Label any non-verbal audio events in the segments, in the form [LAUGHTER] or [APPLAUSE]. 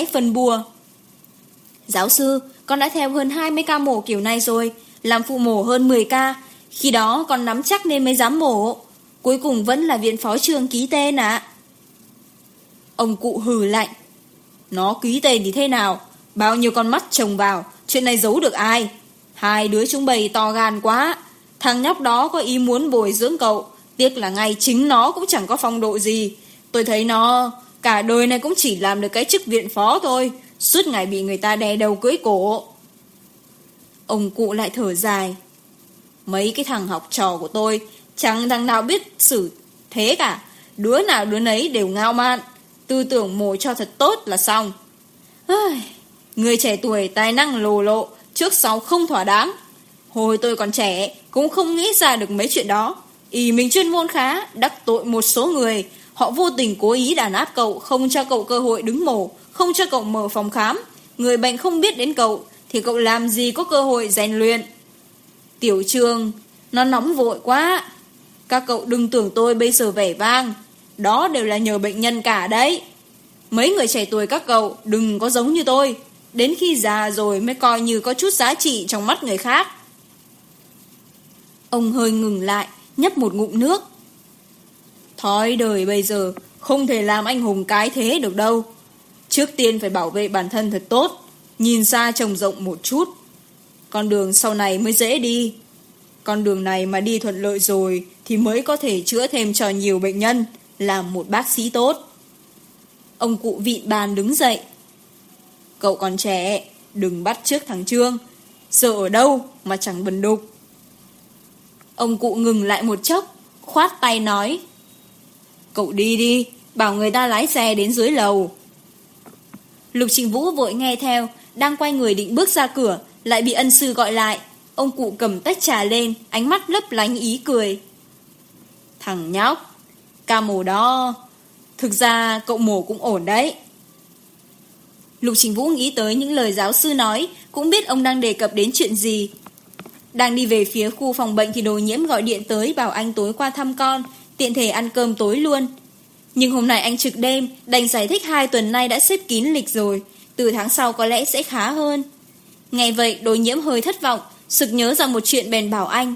lấy phần bùa. Giáo sư, con đã theo hơn 20 ca mổ kiểu này rồi, làm phụ mổ hơn 10 ca. Khi đó con nắm chắc nên mới dám mổ. Cuối cùng vẫn là viện phó trường ký tên ạ. Ông cụ hừ lạnh. Nó ký tên thì thế nào? Bao nhiêu con mắt trồng vào, chuyện này giấu được ai? Hai đứa chúng bày to gan quá. Thằng nhóc đó có ý muốn bồi dưỡng cậu, tiếc là ngay chính nó cũng chẳng có phong độ gì. Tôi thấy nó, Cả đời này cũng chỉ làm được cái chức viện phó thôi Suốt ngày bị người ta đè đầu cưới cổ. Ông cụ lại thở dài. Mấy cái thằng học trò của tôi Chẳng thằng nào biết xử thế cả. Đứa nào đứa nấy đều ngao man, Tư tưởng mồi cho thật tốt là xong. Ai, Người trẻ tuổi tài năng lồ lộ Trước sau không thỏa đáng. Hồi tôi còn trẻ Cũng không nghĩ ra được mấy chuyện đó. Ý mình chuyên môn khá Đắc tội một số người Họ vô tình cố ý đàn áp cậu, không cho cậu cơ hội đứng mổ, không cho cậu mở phòng khám. Người bệnh không biết đến cậu, thì cậu làm gì có cơ hội rèn luyện. Tiểu trường, nó nóng vội quá. Các cậu đừng tưởng tôi bây giờ vẻ vang. Đó đều là nhờ bệnh nhân cả đấy. Mấy người trẻ tuổi các cậu đừng có giống như tôi. Đến khi già rồi mới coi như có chút giá trị trong mắt người khác. Ông hơi ngừng lại, nhấp một ngụm nước. Thói đời bây giờ không thể làm anh hùng cái thế được đâu. Trước tiên phải bảo vệ bản thân thật tốt, nhìn xa trồng rộng một chút. Con đường sau này mới dễ đi. Con đường này mà đi thuận lợi rồi thì mới có thể chữa thêm cho nhiều bệnh nhân, làm một bác sĩ tốt. Ông cụ vị bàn đứng dậy. Cậu còn trẻ, đừng bắt trước thằng Trương. Giờ ở đâu mà chẳng bần đục. Ông cụ ngừng lại một chốc, khoát tay nói. Cậu đi đi, bảo người ta lái xe đến dưới lầu. Lục Trình Vũ vội nghe theo, đang quay người định bước ra cửa, lại bị ân sư gọi lại. Ông cụ cầm tách trà lên, ánh mắt lấp lánh ý cười. Thằng nhóc, ca mổ đó, thực ra cậu mổ cũng ổn đấy. Lục Trình Vũ nghĩ tới những lời giáo sư nói, cũng biết ông đang đề cập đến chuyện gì. Đang đi về phía khu phòng bệnh thì đồ nhiễm gọi điện tới bảo anh tối qua thăm con, tiện thể ăn cơm tối luôn. Nhưng hôm nay anh trực đêm, đành giải thích hai tuần nay đã xếp kín lịch rồi, từ tháng sau có lẽ sẽ khá hơn. Ngày vậy đối nhiễm hơi thất vọng, sực nhớ ra một chuyện bèn bảo anh.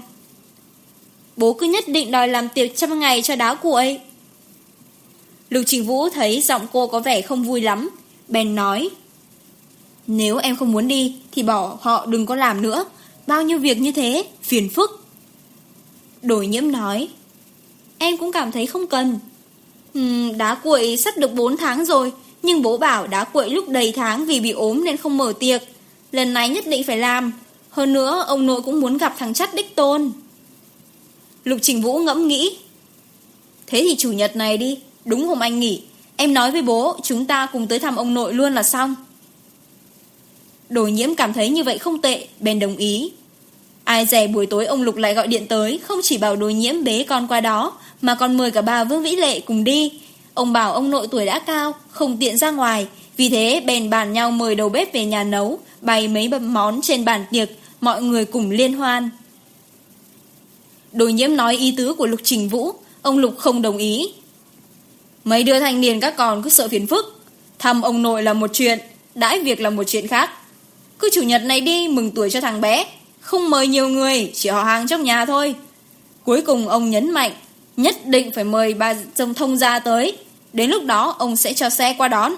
Bố cứ nhất định đòi làm tiệc trăm ngày cho đá ấy Lục Trình Vũ thấy giọng cô có vẻ không vui lắm, bèn nói. Nếu em không muốn đi thì bỏ họ đừng có làm nữa, bao nhiêu việc như thế, phiền phức. Đổi nhiễm nói. Em cũng cảm thấy không cần. Uhm, Đá cuội sắp được 4 tháng rồi Nhưng bố bảo đá cuội lúc đầy tháng Vì bị ốm nên không mở tiệc. Lần này nhất định phải làm. Hơn nữa ông nội cũng muốn gặp thằng chắt đích tôn. Lục Trình Vũ ngẫm nghĩ. Thế thì chủ nhật này đi Đúng hôm anh nghỉ. Em nói với bố chúng ta cùng tới thăm ông nội luôn là xong. Đồ nhiễm cảm thấy như vậy không tệ Bèn đồng ý. Ai dè buổi tối ông Lục lại gọi điện tới, Không chỉ bảo đối nhiễm bế con qua đó, Mà còn mời cả bà Vương Vĩ Lệ cùng đi. Ông bảo ông nội tuổi đã cao, Không tiện ra ngoài. Vì thế, bèn bàn nhau mời đầu bếp về nhà nấu, Bày mấy bấm món trên bàn tiệc, Mọi người cùng liên hoan. Đối nhiễm nói ý tứ của Lục Trình Vũ, Ông Lục không đồng ý. Mấy đứa thanh niên các con cứ sợ phiền phức. Thăm ông nội là một chuyện, Đãi việc là một chuyện khác. Cứ chủ nhật này đi, mừng tuổi cho thằng bé. Không mời nhiều người, Chỉ họ hàng trong nhà thôi. Cuối cùng ông nhấn mạnh, Nhất định phải mời bà dông thông ra tới. Đến lúc đó, ông sẽ cho xe qua đón.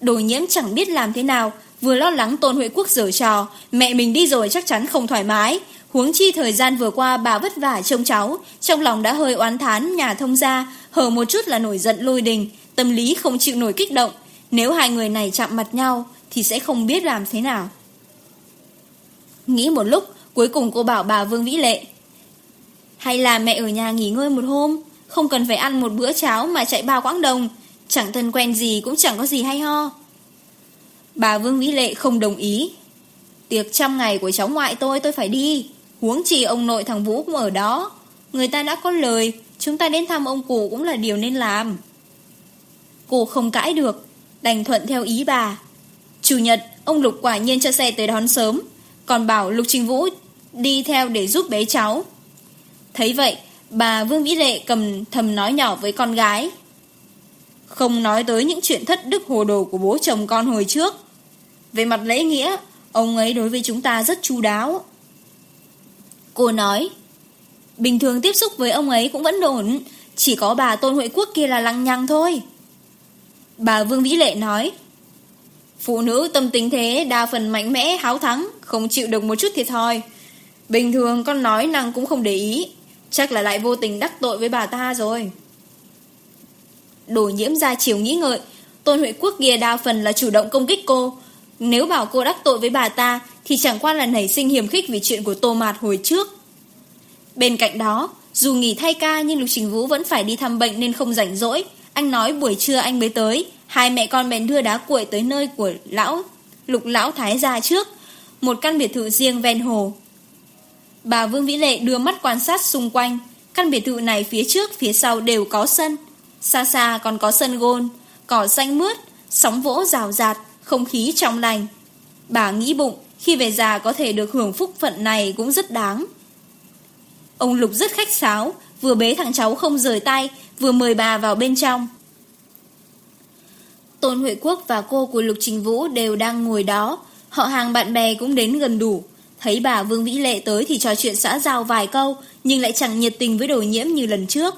Đồ nhiễm chẳng biết làm thế nào, Vừa lo lắng Tôn Huệ Quốc dở trò, Mẹ mình đi rồi chắc chắn không thoải mái. Huống chi thời gian vừa qua bà vất vả trông cháu, Trong lòng đã hơi oán thán Nhà thông gia hờ một chút là nổi giận lôi đình, Tâm lý không chịu nổi kích động. Nếu hai người này chạm mặt nhau, Thì sẽ không biết làm thế nào. Nghĩ một lúc, cuối cùng cô bảo bà Vương Vĩ Lệ. Hay là mẹ ở nhà nghỉ ngơi một hôm, không cần phải ăn một bữa cháo mà chạy bao quãng đồng, chẳng thân quen gì cũng chẳng có gì hay ho. Bà Vương Vĩ Lệ không đồng ý. Tiệc trăm ngày của cháu ngoại tôi tôi phải đi, huống chi ông nội thằng Vũ cũng ở đó. Người ta đã có lời, chúng ta đến thăm ông cụ cũng là điều nên làm. Cô không cãi được, đành thuận theo ý bà. Chủ nhật, ông Lục quả nhiên cho xe tới đón sớm, còn bảo Lục Trình Vũ đi theo để giúp bé cháu. Thấy vậy, Bà Vương Vĩ Lệ cầm thầm nói nhỏ với con gái. Không nói tới những chuyện thất đức hồ đồ của bố chồng con hồi trước. Về mặt lễ nghĩa, Ông ấy đối với chúng ta rất chu đáo. Cô nói, Bình thường tiếp xúc với ông ấy cũng vẫn ổn, Chỉ có bà Tôn Huệ Quốc kia là lăng nhăng thôi. Bà Vương Vĩ Lệ nói Phụ nữ tâm tính thế, đa phần mạnh mẽ, háo thắng, Không chịu được một chút thiệt thòi. Bình thường con nói nàng cũng không để ý. Chắc là lại vô tình đắc tội với bà ta rồi. Đồ nhiễm ra chiều nghĩ ngợi. Tôn Huệ Quốc kia đa phần là chủ động công kích cô. Nếu bảo cô đắc tội với bà ta, Thì chẳng qua là nảy sinh hiểm khích Vì chuyện của Tô Mạt hồi trước. Bên cạnh đó, Dù nghỉ thay ca, nhưng Lục Trình Vũ vẫn phải đi thăm bệnh Nên không rảnh rỗi. Anh nói buổi trưa anh mới tới. Hai mẹ con bèn đưa đá cuội tới nơi của lão lục lão thái gia trước, một căn biệt thự riêng ven hồ. Bà Vương Vĩ Lệ đưa mắt quan sát xung quanh, căn biệt thự này phía trước phía sau đều có sân. Xa xa còn có sân gôn, cỏ xanh mướt, sóng vỗ rào rạt, không khí trong lành. Bà nghĩ bụng, khi về già có thể được hưởng phúc phận này cũng rất đáng. Ông Lục rất khách sáo, vừa bế thằng cháu không rời tay, vừa mời bà vào bên trong. Tôn Huệ Quốc và cô của Lục Trình Vũ đều đang ngồi đó. Họ hàng bạn bè cũng đến gần đủ. Thấy bà Vương Vĩ Lệ tới thì trò chuyện xã giao vài câu, nhưng lại chẳng nhiệt tình với đồ nhiễm như lần trước.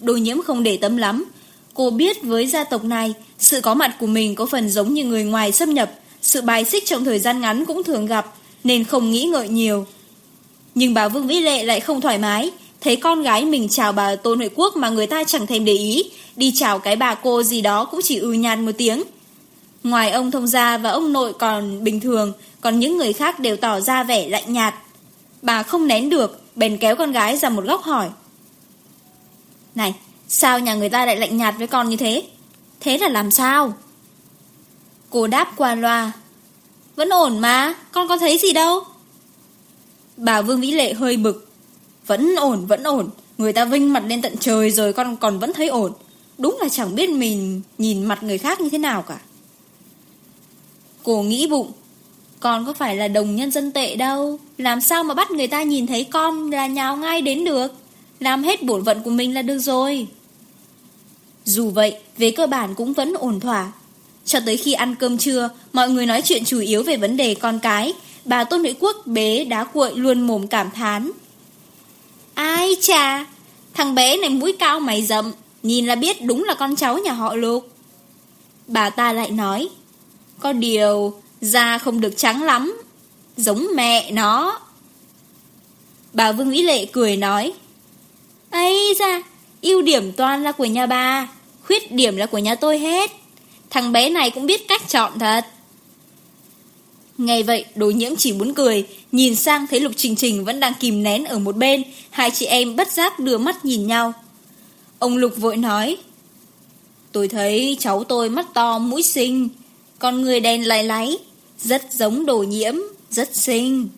Đồ nhiễm không để tâm lắm. Cô biết với gia tộc này, sự có mặt của mình có phần giống như người ngoài xâm nhập. Sự bài xích trong thời gian ngắn cũng thường gặp, nên không nghĩ ngợi nhiều. Nhưng bà Vương Vĩ Lệ lại không thoải mái thấy con gái mình chào bà Tôn Huệ Quốc mà người ta chẳng thèm để ý, đi chào cái bà cô gì đó cũng chỉ ư nhạt một tiếng. Ngoài ông thông gia và ông nội còn bình thường, còn những người khác đều tỏ ra vẻ lạnh nhạt. Bà không nén được, bèn kéo con gái ra một góc hỏi. Này, sao nhà người ta lại lạnh nhạt với con như thế? Thế là làm sao? Cô đáp qua loa. Vẫn ổn mà, con có thấy gì đâu. Bà Vương Vĩ Lệ hơi bực, vẫn ổn, vẫn ổn. Người ta vinh mặt lên tận trời rồi con còn vẫn thấy ổn. Đúng là chẳng biết mình nhìn mặt người khác như thế nào cả. Cô nghĩ bụng. Con có phải là đồng nhân dân tệ đâu. Làm sao mà bắt người ta nhìn thấy con là nhào ngay đến được. Làm hết bổn phận của mình là được rồi. Dù vậy, về cơ bản cũng vẫn ổn thỏa. Cho tới khi ăn cơm trưa, mọi người nói chuyện chủ yếu về vấn đề con cái. Bà Tôn Nữ Quốc bế đá cuội luôn mồm cảm thán. Ai cha, thằng bé này mũi cao mày rậm, nhìn là biết đúng là con cháu nhà họ Lục. Bà ta lại nói, có điều da không được trắng lắm, giống mẹ nó. Bà Vương Vĩ Lệ cười nói, ấy ra, ưu điểm toàn là của nhà bà, khuyết điểm là của nhà tôi hết. Thằng bé này cũng biết cách chọn thật. Nghe vậy đối nhiễm chỉ muốn cười Nhìn sang thấy Lục Trình Trình vẫn đang kìm nén ở một bên Hai chị em bất giác đưa mắt nhìn nhau. Ông Lục vội nói Tôi thấy cháu tôi mắt to mũi xinh Con người đen lái láy Rất giống đồ nhiễm Rất xinh.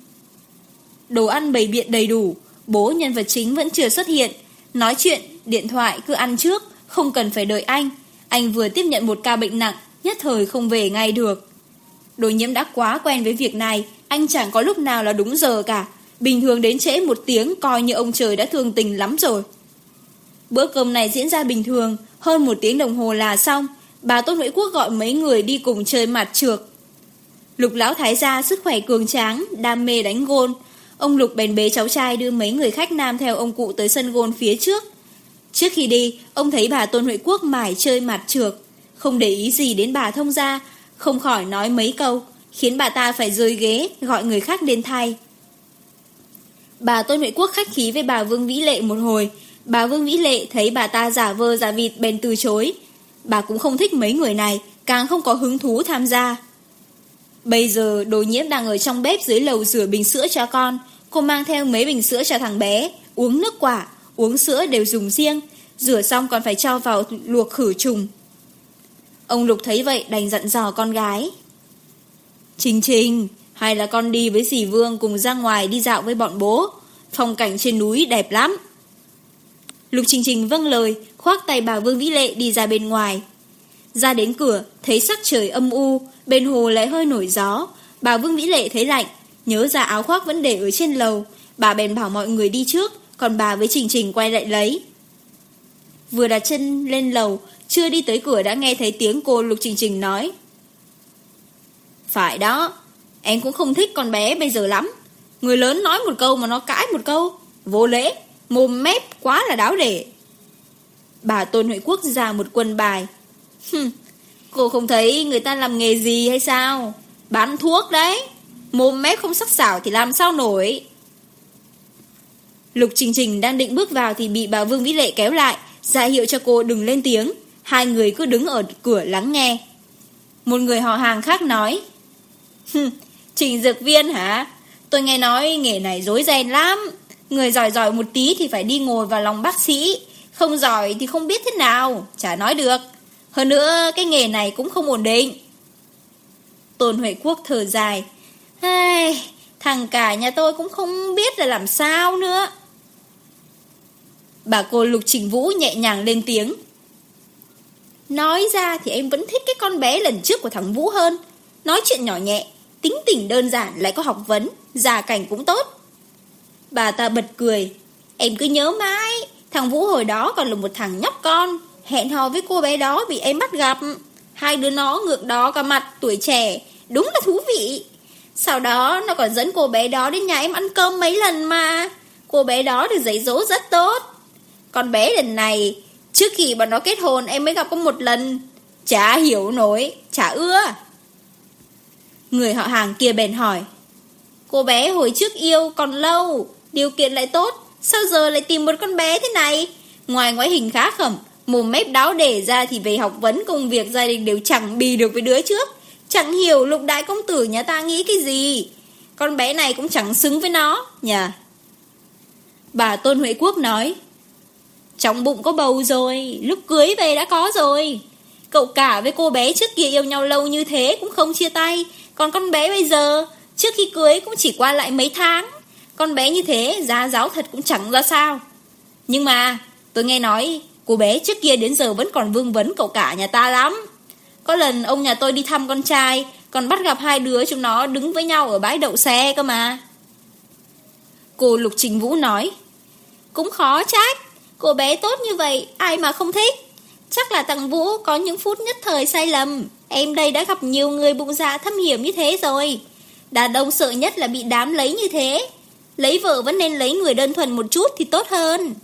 Đồ ăn bày biện đầy đủ Bố nhân vật chính vẫn chưa xuất hiện. Nói chuyện, điện thoại cứ ăn trước Không cần phải đợi anh. Anh vừa tiếp nhận một ca bệnh nặng Nhất thời không về ngay được đối nhiễm đã quá quen với việc này, anh chẳng có lúc nào là đúng giờ cả. Bình thường đến trễ một tiếng coi như ông trời đã thương tình lắm rồi. Bữa cơm này diễn ra bình thường, hơn một tiếng đồng hồ là xong. Bà Tôn Nguyễn Quốc gọi mấy người đi cùng chơi mặt trượt. Lục lão thái gia sức khỏe cường tráng, đam mê đánh gôn. Ông Lục bèn bế cháu trai đưa mấy người khách nam theo ông cụ tới sân gôn phía trước. Trước khi đi, ông thấy bà Tôn Huệ Quốc mải chơi mặt trược. Không để ý gì đến bà thông gia, không khỏi nói mấy câu, khiến bà ta phải rơi ghế, gọi người khác đến thay. Bà Tôn Huệ Quốc khách khí với bà Vương Vĩ Lệ một hồi, bà Vương Vĩ Lệ thấy bà ta giả vơ giả vịt bèn từ chối. Bà cũng không thích mấy người này, càng không có hứng thú tham gia. Bây giờ đồ nhiễm đang ở trong bếp dưới lầu rửa bình sữa cho con, cô mang theo mấy bình sữa cho thằng bé, uống nước quả, uống sữa đều dùng riêng, rửa xong còn phải cho vào luộc khử trùng, Ông Lục thấy vậy đành dặn dò con gái. Trình trình, hay là con đi với dì Vương cùng ra ngoài đi dạo với bọn bố. Phong cảnh trên núi đẹp lắm. Lục Trình Trình vâng lời, khoác tay bà Vương Vĩ Lệ đi ra bên ngoài. Ra đến cửa, thấy sắc trời âm u, bên hồ lại hơi nổi gió. Bà Vương Vĩ Lệ thấy lạnh, nhớ ra áo khoác vẫn để ở trên lầu. Bà bèn bảo mọi người đi trước, còn bà với Trình Trình quay lại lấy. Vừa đặt chân lên lầu, chưa đi tới cửa đã nghe thấy tiếng cô Lục Trình Trình nói. Phải đó, Em cũng không thích con bé bây giờ lắm. Người lớn nói một câu mà nó cãi một câu. Vô lễ, Mồm mép quá là đáo để Bà Tôn Huệ Quốc ra một quân bài. Cô không thấy người ta làm nghề gì hay sao? Bán thuốc đấy. Mồm mép không sắc xảo thì làm sao nổi? Lục Trình Trình đang định bước vào Thì bị bà Vương Vĩ Lệ kéo lại, ra hiệu cho cô đừng lên tiếng. Hai người cứ đứng ở cửa lắng nghe. Một người họ hàng khác nói Trình dược viên hả? Tôi nghe nói nghề này dối ren lắm. Người giỏi giỏi một tí thì phải đi ngồi vào lòng bác sĩ. Không giỏi thì không biết thế nào. Chả nói được. Hơn nữa cái nghề này cũng không ổn định. Tôn Huệ Quốc thở dài Ai, Thằng cả nhà tôi cũng không biết là làm sao nữa. Bà cô Lục Trình Vũ nhẹ nhàng lên tiếng Nói ra thì em vẫn thích cái con bé lần trước của thằng Vũ hơn. Nói chuyện nhỏ nhẹ, tính tình đơn giản lại có học vấn, già cảnh cũng tốt. Bà ta bật cười, em cứ nhớ mãi, thằng Vũ hồi đó còn là một thằng nhóc con, hẹn hò với cô bé đó bị em bắt gặp. Hai đứa nó ngược đó cả mặt, tuổi trẻ, đúng là thú vị. Sau đó nó còn dẫn cô bé đó đến nhà em ăn cơm mấy lần mà. Cô bé đó được dạy dỗ rất tốt. Con bé lần này Trước khi bọn nó kết hôn, em mới gặp có một lần. Chả hiểu nổi, Chả ưa. Người họ hàng kia bèn hỏi, Cô bé hồi trước yêu còn lâu, Điều kiện lại tốt, Sao giờ lại tìm một con bé thế này? Ngoài ngoại hình khá khẩm, Mồm mép đáo để ra thì về học vấn công việc gia đình đều chẳng bì được với đứa trước. Chẳng hiểu lục đại công tử nhà ta nghĩ cái gì. Con bé này cũng chẳng xứng với nó nhỉ Bà Tôn Huệ Quốc nói trong bụng có bầu rồi, Lúc cưới về đã có rồi. Cậu cả với cô bé trước kia yêu nhau lâu như thế Cũng không chia tay. Còn con bé bây giờ, Trước khi cưới cũng chỉ qua lại mấy tháng. Con bé như thế, giá giáo thật cũng chẳng ra sao. Nhưng mà, tôi nghe nói, Cô bé trước kia đến giờ vẫn còn vương vấn cậu cả nhà ta lắm. Có lần ông nhà tôi đi thăm con trai, Còn bắt gặp hai đứa chúng nó đứng với nhau ở bãi đậu xe cơ mà. Cô Lục Trình Vũ nói, Cũng khó trách Cô bé tốt như vậy, Ai mà không thích? Chắc là thằng Vũ có những phút nhất thời sai lầm. Em đây đã gặp nhiều người bụng dạ thâm hiểm như thế rồi. Đàn ông sợ nhất là bị đám lấy như thế. Lấy vợ vẫn nên lấy người đơn thuần một chút thì tốt hơn.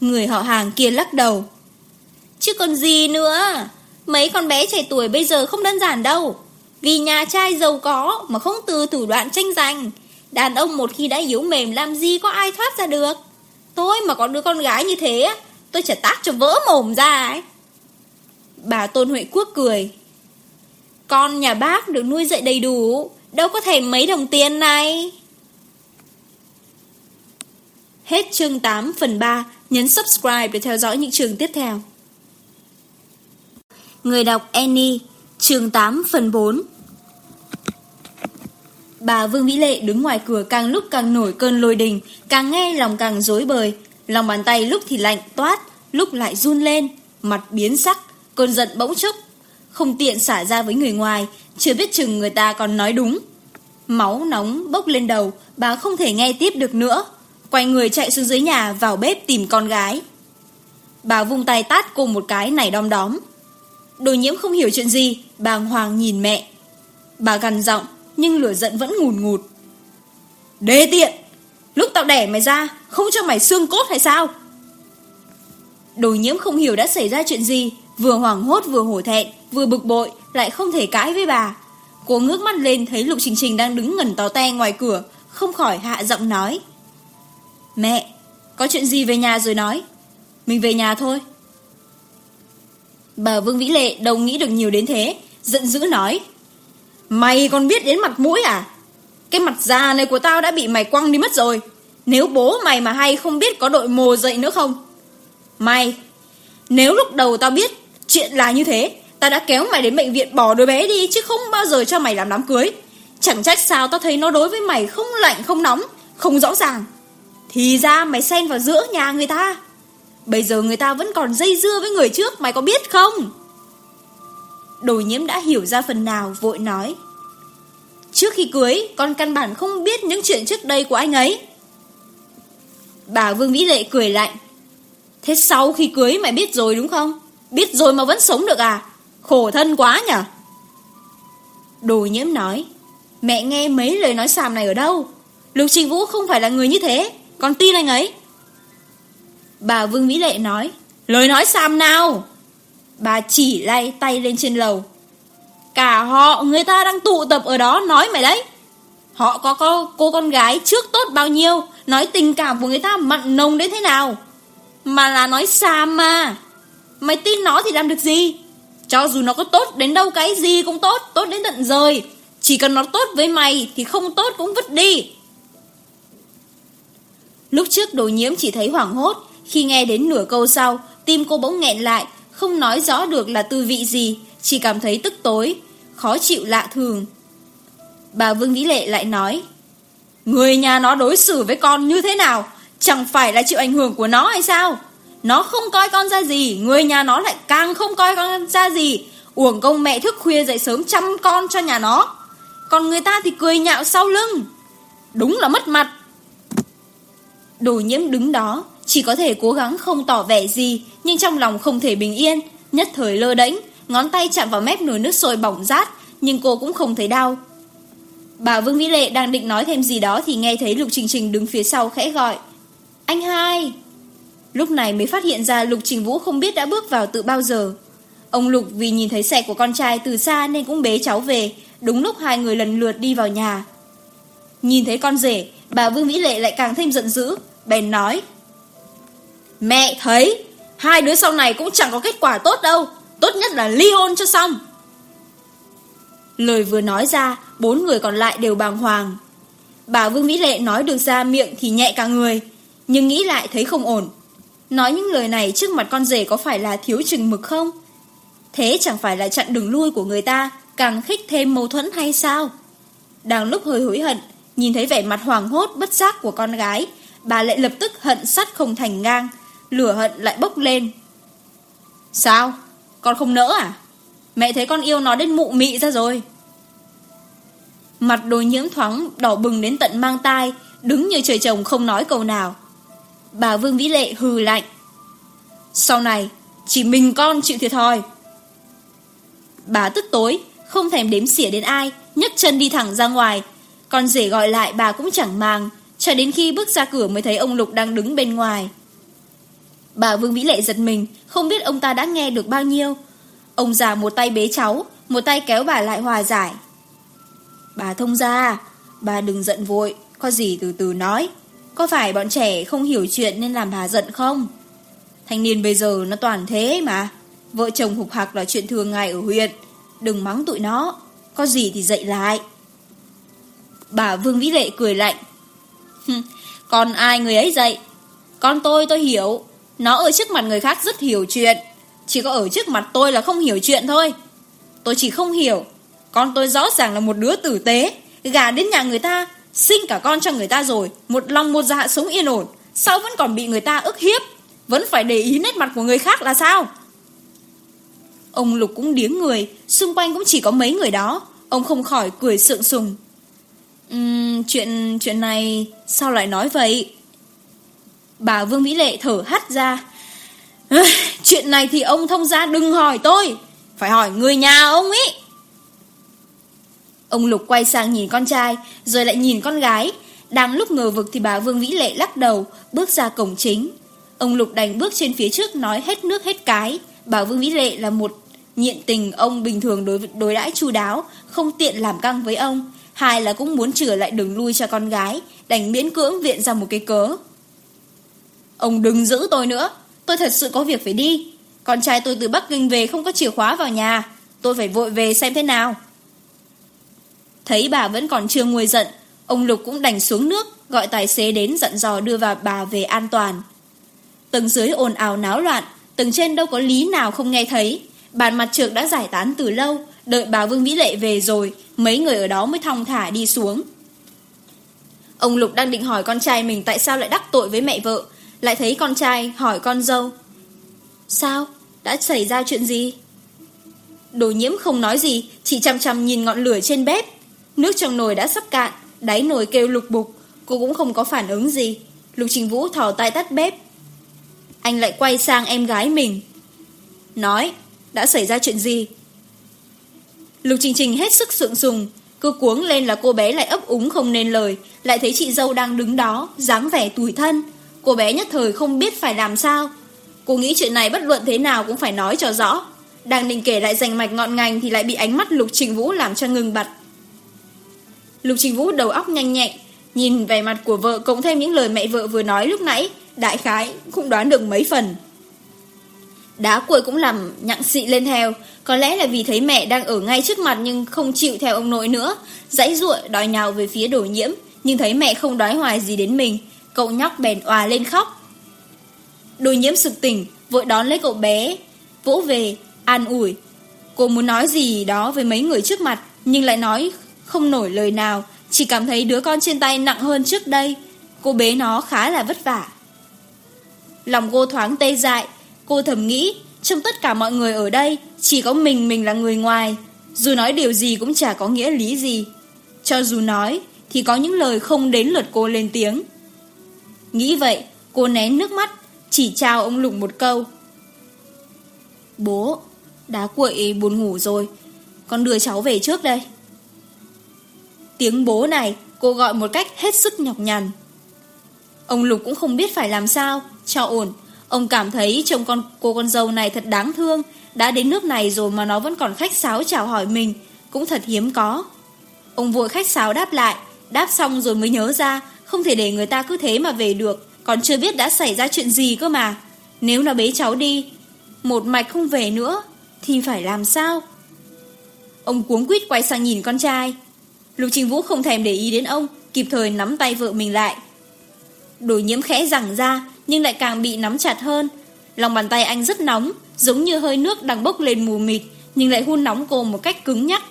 Người họ hàng kia lắc đầu. Chứ còn gì nữa? Mấy con bé trẻ tuổi bây giờ không đơn giản đâu. Vì nhà trai giàu có Mà không từ thủ đoạn tranh giành. Đàn ông một khi đã yếu mềm, Làm gì có ai thoát ra được. Tôi mà có đứa con gái như thế Tôi chả tác cho vỡ mồm ra ấy. Bà Tôn Huệ Quốc cười. Con nhà bác được nuôi dạy đầy đủ, Đâu có thèm mấy đồng tiền này. Hết chương 8 phần 3 Nhấn subscribe để theo dõi những chương tiếp theo. Người đọc Annie, Chương 8 phần 4 Bà Vương Vĩ Lệ đứng ngoài cửa càng lúc càng nổi cơn lôi đình, càng nghe lòng càng dối bời. Lòng bàn tay lúc thì lạnh toát, lúc lại run lên, mặt biến sắc, cơn giận bỗng chốc. Không tiện xả ra với người ngoài, chưa biết chừng người ta còn nói đúng. Máu nóng bốc lên đầu, bà không thể nghe tiếp được nữa. Quay người chạy xuống dưới nhà vào bếp tìm con gái. Bà vung tay tát cô một cái nảy đom đóm. Đồ nhiễm không hiểu chuyện gì, bàng hoàng nhìn mẹ. Bà gần giọng, nhưng lửa giận vẫn ngùn ngụt. Đế tiện! Lúc tao đẻ mày ra, không cho mày xương cốt hay sao? Đồ nhiễm không hiểu đã xảy ra chuyện gì, vừa hoảng hốt vừa hổ thẹn, vừa bực bội, lại không thể cãi với bà. Cô ngước mắt lên thấy Lục Trình Trình đang đứng ngẩn tó te ngoài cửa, không khỏi hạ giọng nói. Mẹ, có chuyện gì về nhà rồi nói. Mình về nhà thôi. Bà Vương Vĩ Lệ đâu nghĩ được nhiều đến thế, giận dữ nói. Mày còn biết đến mặt mũi à? Cái mặt già này của tao đã bị mày quăng đi mất rồi. Nếu bố mày mà hay không biết có đội mồ dậy nữa không? Mày, nếu lúc đầu tao biết chuyện là như thế, tao đã kéo mày đến bệnh viện bỏ đứa bé đi chứ không bao giờ cho mày làm đám cưới. Chẳng trách sao tao thấy nó đối với mày không lạnh không nóng, không rõ ràng. Thì ra mày xen vào giữa nhà người ta. Bây giờ người ta vẫn còn dây dưa với người trước, mày có biết không? Đồ nhiễm đã hiểu ra phần nào, vội nói. Trước khi cưới, Con căn bản không biết những chuyện trước đây của anh ấy. Bà Vương Vĩ Lệ cười lạnh. Thế sau khi cưới mày biết rồi đúng không? Biết rồi mà vẫn sống được à? Khổ thân quá nhở? Đồ nhiễm nói. Mẹ nghe mấy lời nói xàm này ở đâu? Lục Trình Vũ không phải là người như thế. Còn tin anh ấy. Bà Vương Vĩ Lệ nói. Lời nói xàm nào? Bà chỉ lay tay lên trên lầu. Cả họ người ta đang tụ tập ở đó nói mày đấy. Họ có cô, cô con gái trước tốt bao nhiêu Nói tình cảm của người ta mặn nồng đến thế nào? Mà là nói xa mà. Mày tin nó thì làm được gì? Cho dù nó có tốt đến đâu cái gì cũng tốt Tốt đến tận rời. Chỉ cần nó tốt với mày thì không tốt cũng vứt đi. Lúc trước đồ nhiễm chỉ thấy hoảng hốt Khi nghe đến nửa câu sau Tim cô bỗng nghẹn lại không nói rõ được là tư vị gì, chỉ cảm thấy tức tối, khó chịu lạ thường. Bà Vương Nghĩ Lệ lại nói, Người nhà nó đối xử với con như thế nào, chẳng phải là chịu ảnh hưởng của nó hay sao? Nó không coi con ra gì, người nhà nó lại càng không coi con ra gì, uổng công mẹ thức khuya dậy sớm chăm con cho nhà nó. Còn người ta thì cười nhạo sau lưng. Đúng là mất mặt. Đồ nhiễm đứng đó, chỉ có thể cố gắng không tỏ vẻ gì, Nhưng trong lòng không thể bình yên. Nhất thời lơ đánh Ngón tay chạm vào mép nồi nước sôi bỏng rát, Nhưng cô cũng không thấy đau. Bà Vương Vĩ Lệ đang định nói thêm gì đó Thì nghe thấy Lục Trình Trình đứng phía sau khẽ gọi. Anh hai! Lúc này mới phát hiện ra Lục Trình Vũ không biết đã bước vào từ bao giờ. Ông Lục vì nhìn thấy xe của con trai từ xa Nên cũng bế cháu về, Đúng lúc hai người lần lượt đi vào nhà. Nhìn thấy con rể, Bà Vương Vĩ Lệ lại càng thêm giận dữ, Bèn nói Mẹ thấy Hai đứa sau này cũng chẳng có kết quả tốt đâu Tốt nhất là ly hôn cho xong Lời vừa nói ra, Bốn người còn lại đều bàng hoàng Bà Vương Mỹ Lệ nói được ra miệng thì nhẹ cả người, Nhưng nghĩ lại thấy không ổn Nói những lời này trước mặt con rể có phải là thiếu chừng mực không? Thế chẳng phải là chặn đường lui của người ta Càng khích thêm mâu thuẫn hay sao? Đang lúc hơi hối hận, Nhìn thấy vẻ mặt hoàng hốt bất giác của con gái, Bà lại lập tức hận sắt không thành ngang Lửa hận lại bốc lên. Sao? Con không nỡ à? Mẹ thấy con yêu nó đến mụ mị ra rồi. Mặt đôi nhiễm thoáng Đỏ bừng đến tận mang tai, Đứng như trời chồng không nói câu nào. Bà Vương Vĩ Lệ hừ lạnh. Sau này, Chỉ mình con chịu thiệt thòi. Bà tức tối, Không thèm đếm xỉa đến ai, nhấc chân đi thẳng ra ngoài. Con rể gọi lại bà cũng chẳng màng, Cho đến khi bước ra cửa mới thấy ông Lục đang đứng bên ngoài. Bà Vương Vĩ Lệ giật mình, không biết ông ta đã nghe được bao nhiêu. Ông già một tay bế cháu, một tay kéo bà lại hòa giải. Bà thông ra, bà đừng giận vội, có gì từ từ nói. Có phải bọn trẻ không hiểu chuyện nên làm bà giận không? Thanh niên bây giờ nó toàn thế mà. Vợ chồng hục hạc là chuyện thường ngày ở huyện. Đừng mắng tụi nó, có gì thì dậy lại. Bà Vương Vĩ Lệ cười lạnh. [LAUGHS] Còn ai người ấy dậy? Con tôi tôi hiểu, nó ở trước mặt người khác rất hiểu chuyện. Chỉ có ở trước mặt tôi là không hiểu chuyện thôi. Tôi chỉ không hiểu. Con tôi rõ ràng là một đứa tử tế. Gà đến nhà người ta Sinh cả con cho người ta rồi. Một lòng một dạ sống yên ổn. Sao vẫn còn bị người ta ức hiếp? Vẫn phải để ý nét mặt của người khác là sao? Ông Lục cũng điếng người. Xung quanh cũng chỉ có mấy người đó. Ông không khỏi cười sượng sùng. Uhm, Chuyện chuyện này sao lại nói vậy? Bà Vương Vĩ Lệ thở hắt ra. Chuyện này thì ông thông gia đừng hỏi tôi. Phải hỏi người nhà ông ấy. Ông Lục quay sang nhìn con trai, rồi lại nhìn con gái. Đang lúc ngờ vực thì bà Vương Vĩ Lệ lắc đầu, bước ra cổng chính. Ông Lục đành bước trên phía trước nói hết nước hết cái. Bà Vương Vĩ Lệ là một nhiện tình ông bình thường đối đối đãi chu đáo, không tiện làm căng với ông. Hai là cũng muốn trở lại đường lui cho con gái, đành miễn cưỡng viện ra một cái cớ. Ông đừng giữ tôi nữa. Tôi thật sự có việc phải đi. Con trai tôi từ Bắc Kinh về không có chìa khóa vào nhà. Tôi phải vội về xem thế nào. Thấy bà vẫn còn chưa nguôi giận, Ông Lục cũng đành xuống nước, Gọi tài xế đến dặn dò đưa vào bà về an toàn. Tầng dưới ồn ào náo loạn, Tầng trên đâu có lý nào không nghe thấy. Bàn mặt trược đã giải tán từ lâu, Đợi bà Vương Vĩ Lệ về rồi, Mấy người ở đó mới thong thả đi xuống. Ông Lục đang định hỏi con trai mình Tại sao lại đắc tội với mẹ vợ lại thấy con trai hỏi con dâu, Sao? Đã xảy ra chuyện gì? Đồ nhiễm không nói gì, Chỉ chăm chăm nhìn ngọn lửa trên bếp. Nước trong nồi đã sắp cạn, Đáy nồi kêu lục bục, Cô cũng không có phản ứng gì. Lục Trình Vũ thò tay tắt bếp. Anh lại quay sang em gái mình. Nói, Đã xảy ra chuyện gì? Lục Trình Trình hết sức sượng sùng, Cứ cuống lên là cô bé lại ấp úng không nên lời, Lại thấy chị dâu đang đứng đó, dáng vẻ tủi thân. Cô bé nhất thời không biết phải làm sao. Cô nghĩ chuyện này bất luận thế nào cũng phải nói cho rõ. Đang định kể lại rành mạch ngọn ngành Thì lại bị ánh mắt Lục Trình Vũ làm cho ngừng bật Lục Trình Vũ đầu óc nhanh nhẹn, Nhìn vẻ mặt của vợ cộng thêm những lời mẹ vợ vừa nói lúc nãy, Đại khái cũng đoán được mấy phần. Đá cuội cũng làm nhặng xị lên theo Có lẽ là vì thấy mẹ đang ở ngay trước mặt Nhưng không chịu theo ông nội nữa, Dãy ruộng đòi nhào về phía đổ nhiễm, Nhưng thấy mẹ không đói hoài gì đến mình Cậu nhóc bèn òa lên khóc. Đôi nhiễm sực tỉnh Vội đón lấy cậu bé. Vỗ về, an ủi. Cô muốn nói gì đó với mấy người trước mặt Nhưng lại nói không nổi lời nào. Chỉ cảm thấy đứa con trên tay nặng hơn trước đây. Cô bé nó khá là vất vả. Lòng cô thoáng tê dại. Cô thầm nghĩ Trong tất cả mọi người ở đây Chỉ có mình mình là người ngoài. Dù nói điều gì cũng chả có nghĩa lý gì. Cho dù nói Thì có những lời không đến lượt cô lên tiếng. Nghĩ vậy, cô nén nước mắt, chỉ chào ông lục một câu. Bố, đá cuội buồn ngủ rồi, con đưa cháu về trước đây. Tiếng bố này cô gọi một cách hết sức nhọc nhằn. Ông Lục cũng không biết phải làm sao, cho ổn. Ông cảm thấy chồng con cô con dâu này thật đáng thương, đã đến nước này rồi mà nó vẫn còn khách sáo chào hỏi mình, cũng thật hiếm có. Ông vội khách sáo đáp lại, đáp xong rồi mới nhớ ra không thể để người ta cứ thế mà về được. Còn chưa biết đã xảy ra chuyện gì cơ mà. Nếu nó bế cháu đi, Một mạch không về nữa, Thì phải làm sao? Ông cuốn quýt quay sang nhìn con trai. Lục Trình Vũ không thèm để ý đến ông, Kịp thời nắm tay vợ mình lại. Đồ nhiễm khẽ rằng ra, Nhưng lại càng bị nắm chặt hơn. Lòng bàn tay anh rất nóng, Giống như hơi nước đang bốc lên mù mịt, Nhưng lại hun nóng cô một cách cứng nhắc.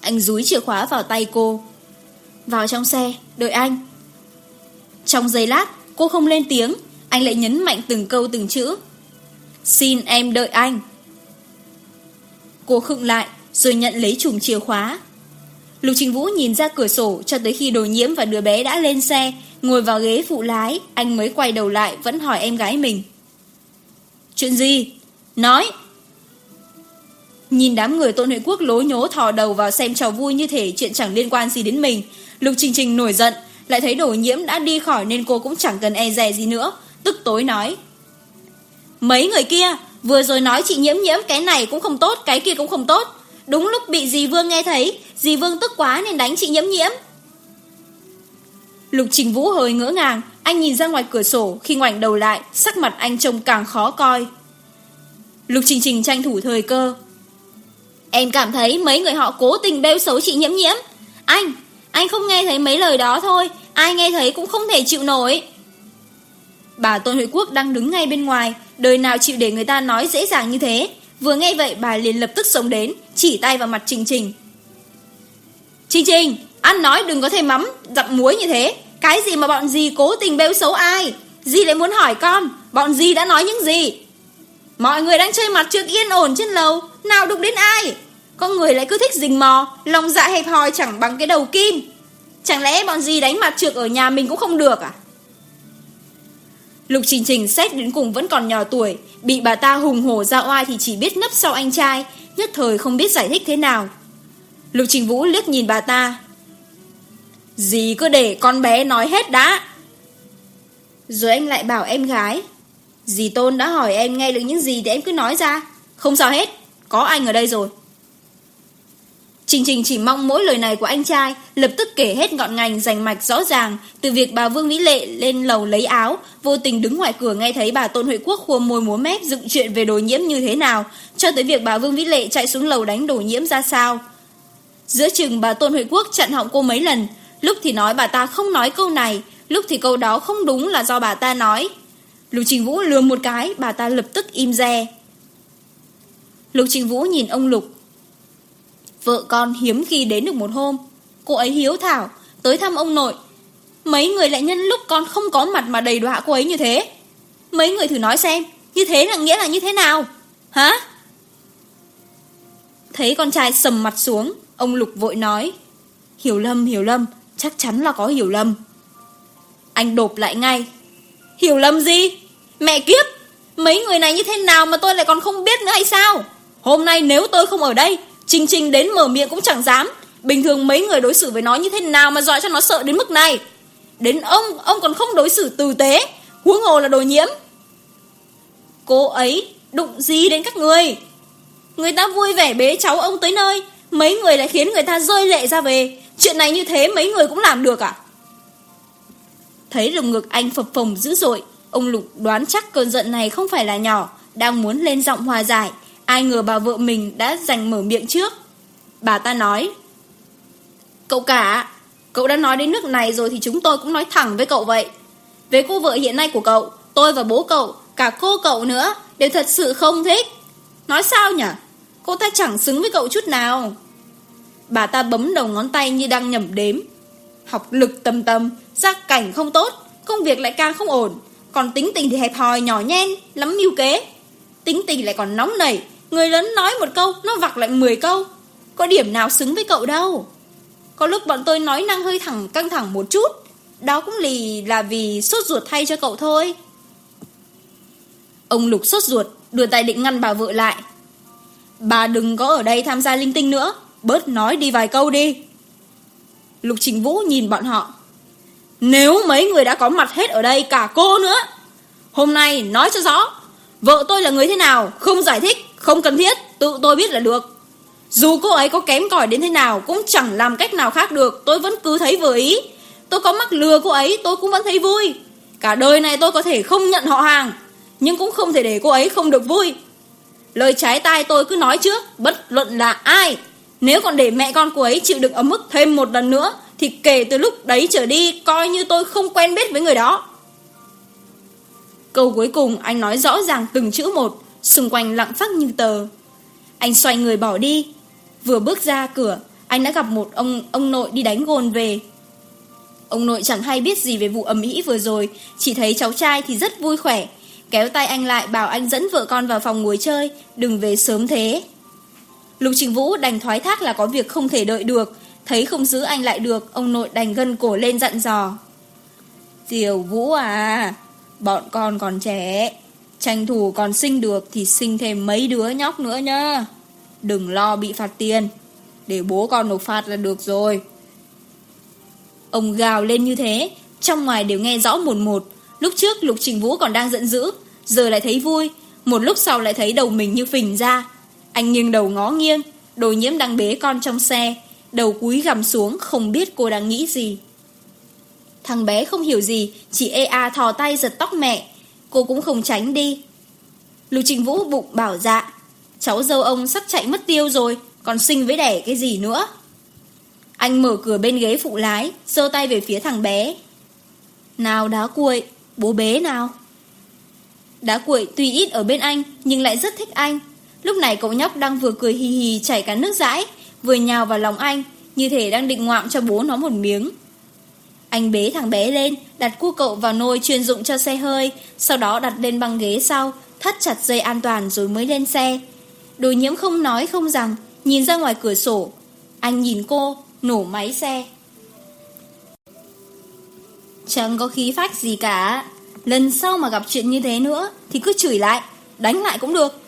Anh dúi chìa khóa vào tay cô. Vào trong xe, đợi anh. Trong giây lát, cô không lên tiếng, anh lại nhấn mạnh từng câu từng chữ. Xin em đợi anh. Cô khựng lại, rồi nhận lấy chùm chìa khóa. Lục Trình Vũ nhìn ra cửa sổ cho tới khi đồ nhiễm và đứa bé đã lên xe, ngồi vào ghế phụ lái, anh mới quay đầu lại vẫn hỏi em gái mình. Chuyện gì? Nói! Nhìn đám người tôn huệ quốc lố nhố thò đầu vào xem trò vui như thể chuyện chẳng liên quan gì đến mình, Lục Trình Trình nổi giận, lại thấy đổ nhiễm đã đi khỏi nên cô cũng chẳng cần e dè gì nữa, tức tối nói. Mấy người kia, vừa rồi nói chị nhiễm nhiễm cái này cũng không tốt, cái kia cũng không tốt. Đúng lúc bị dì Vương nghe thấy, dì Vương tức quá nên đánh chị nhiễm nhiễm. Lục Trình Vũ hơi ngỡ ngàng, anh nhìn ra ngoài cửa sổ, khi ngoảnh đầu lại, sắc mặt anh trông càng khó coi. Lục Trình Trình tranh thủ thời cơ. Em cảm thấy mấy người họ cố tình bêu xấu chị nhiễm nhiễm. Anh, anh không nghe thấy mấy lời đó thôi. Ai nghe thấy cũng không thể chịu nổi. Bà Tôn Huệ Quốc đang đứng ngay bên ngoài. Đời nào chịu để người ta nói dễ dàng như thế? Vừa nghe vậy, bà liền lập tức sống đến, Chỉ tay vào mặt Trình Trình. Trình Trình, Ăn nói đừng có thể mắm, Dặm muối như thế. Cái gì mà bọn gì cố tình bêu xấu ai? Dì lại muốn hỏi con, Bọn gì đã nói những gì? Mọi người đang chơi mặt chuyện yên ổn trên lầu, Nào đục đến ai? Con người lại cứ thích rình mò, Lòng dạ hẹp hòi chẳng bằng cái đầu kim. Chẳng lẽ bọn gì đánh mặt trượt ở nhà mình cũng không được à? Lục Trình Trình xét đến cùng vẫn còn nhỏ tuổi, Bị bà ta hùng hổ ra oai Thì chỉ biết nấp sau anh trai, Nhất thời không biết giải thích thế nào. Lục Trình Vũ liếc nhìn bà ta. Dì cứ để con bé nói hết đã. Rồi anh lại bảo em gái, Dì Tôn đã hỏi em nghe được những gì Thì em cứ nói ra. Không sao hết, Có anh ở đây rồi. Trình Trình chỉ mong mỗi lời này của anh trai lập tức kể hết ngọn ngành rành mạch rõ ràng từ việc bà Vương Vĩ Lệ lên lầu lấy áo, vô tình đứng ngoài cửa nghe thấy bà Tôn Huệ Quốc khua môi múa mép dựng chuyện về đồ nhiễm như thế nào, cho tới việc bà Vương Vĩ Lệ chạy xuống lầu đánh đồ nhiễm ra sao. Giữa chừng bà Tôn Huệ Quốc chặn họng cô mấy lần, lúc thì nói bà ta không nói câu này, lúc thì câu đó không đúng là do bà ta nói. Lục Trình Vũ lừa một cái, bà ta lập tức im re. Lục Trình Vũ nhìn ông Lục, Vợ con hiếm khi đến được một hôm. Cô ấy hiếu thảo, Tới thăm ông nội. Mấy người lại nhân lúc con không có mặt mà đầy đọa cô ấy như thế. Mấy người thử nói xem, Như thế là nghĩa là như thế nào? Hả? Thấy con trai sầm mặt xuống, Ông Lục vội nói, Hiểu lầm hiểu lầm, Chắc chắn là có hiểu lầm. Anh đột lại ngay, Hiểu lầm gì? Mẹ kiếp, Mấy người này như thế nào mà tôi lại còn không biết nữa hay sao? Hôm nay nếu tôi không ở đây Trinh trình đến mở miệng cũng chẳng dám. Bình thường mấy người đối xử với nó như thế nào mà dọa cho nó sợ đến mức này? Đến ông, ông còn không đối xử tử tế. Huống hồ là đồ nhiễm. Cô ấy đụng gì đến các người. Người ta vui vẻ bế cháu ông tới nơi. Mấy người lại khiến người ta rơi lệ ra về. Chuyện này như thế mấy người cũng làm được à? Thấy lục ngực anh phập phồng dữ dội Ông Lục đoán chắc cơn giận này không phải là nhỏ Đang muốn lên giọng hòa giải. Ai ngờ bà vợ mình đã giành mở miệng trước. Bà ta nói, Cậu cả, Cậu đã nói đến nước này rồi thì chúng tôi cũng nói thẳng với cậu vậy. Với cô vợ hiện nay của cậu, Tôi và bố cậu, Cả cô cậu nữa, Đều thật sự không thích. Nói sao nhỉ? Cô ta chẳng xứng với cậu chút nào. Bà ta bấm đầu ngón tay như đang nhầm đếm. Học lực tầm tầm, Gia cảnh không tốt, Công việc lại càng không ổn. Còn tính tình thì hẹp hòi, nhỏ nhen, Lắm mưu kế. Tính tình lại còn nóng nảy Người lớn nói một câu, Nó vặc lại 10 câu. Có điểm nào xứng với cậu đâu. Có lúc bọn tôi nói năng hơi thẳng, căng thẳng một chút. Đó cũng lì là vì sốt ruột thay cho cậu thôi. Ông Lục sốt ruột, Đưa tay định ngăn bà vợ lại. Bà đừng có ở đây tham gia linh tinh nữa, Bớt nói đi vài câu đi. Lục Trình Vũ nhìn bọn họ. Nếu mấy người đã có mặt hết ở đây, Cả cô nữa. Hôm nay nói cho rõ, Vợ tôi là người thế nào, không giải thích. Không cần thiết, tự tôi biết là được. Dù cô ấy có kém cỏi đến thế nào cũng chẳng làm cách nào khác được, tôi vẫn cứ thấy vừa ý. Tôi có mắc lừa cô ấy, tôi cũng vẫn thấy vui. Cả đời này tôi có thể không nhận họ hàng, nhưng cũng không thể để cô ấy không được vui. Lời trái tai tôi cứ nói trước, bất luận là ai. Nếu còn để mẹ con cô ấy chịu được ấm mức thêm một lần nữa, thì kể từ lúc đấy trở đi, coi như tôi không quen biết với người đó. Câu cuối cùng anh nói rõ ràng từng chữ một, Xung quanh lặng phát như tờ. Anh xoay người bỏ đi. Vừa bước ra cửa, Anh đã gặp một ông ông nội đi đánh gồn về. Ông nội chẳng hay biết gì về vụ ẩm ý vừa rồi. Chỉ thấy cháu trai thì rất vui khỏe. Kéo tay anh lại bảo anh dẫn vợ con vào phòng ngồi chơi. Đừng về sớm thế. Lục Trình Vũ đành thoái thác là có việc không thể đợi được. Thấy không giữ anh lại được, Ông nội đành gân cổ lên dặn dò. Diều Vũ à Bọn con còn trẻ. Tranh thủ còn sinh được thì sinh thêm mấy đứa nhóc nữa nha Đừng lo bị phạt tiền. Để bố con nộp phạt là được rồi. Ông gào lên như thế, trong ngoài đều nghe rõ một một. Lúc trước Lục Trình Vũ còn đang giận dữ, giờ lại thấy vui. Một lúc sau lại thấy đầu mình như phình ra. Anh nghiêng đầu ngó nghiêng, đồ nhiễm đang bế con trong xe. Đầu cúi gầm xuống không biết cô đang nghĩ gì. Thằng bé không hiểu gì, chỉ ê a thò tay giật tóc mẹ cô cũng không tránh đi. Lục Trình Vũ bụng bảo dạ, cháu dâu ông sắp chạy mất tiêu rồi, còn sinh với đẻ cái gì nữa. Anh mở cửa bên ghế phụ lái, giơ tay về phía thằng bé. Nào đá cuội, bố bế nào. Đá cuội tuy ít ở bên anh, nhưng lại rất thích anh. Lúc này cậu nhóc đang vừa cười hì hì chảy cả nước rãi, vừa nhào vào lòng anh, như thể đang định ngoạm cho bố nó một miếng. Anh bế thằng bé lên, đặt cu cậu vào nôi chuyên dụng cho xe hơi, sau đó đặt lên băng ghế sau, thắt chặt dây an toàn rồi mới lên xe. Đồ nhiễm không nói không rằng, nhìn ra ngoài cửa sổ. Anh nhìn cô, nổ máy xe. Chẳng có khí phách gì cả. Lần sau mà gặp chuyện như thế nữa thì cứ chửi lại, đánh lại cũng được.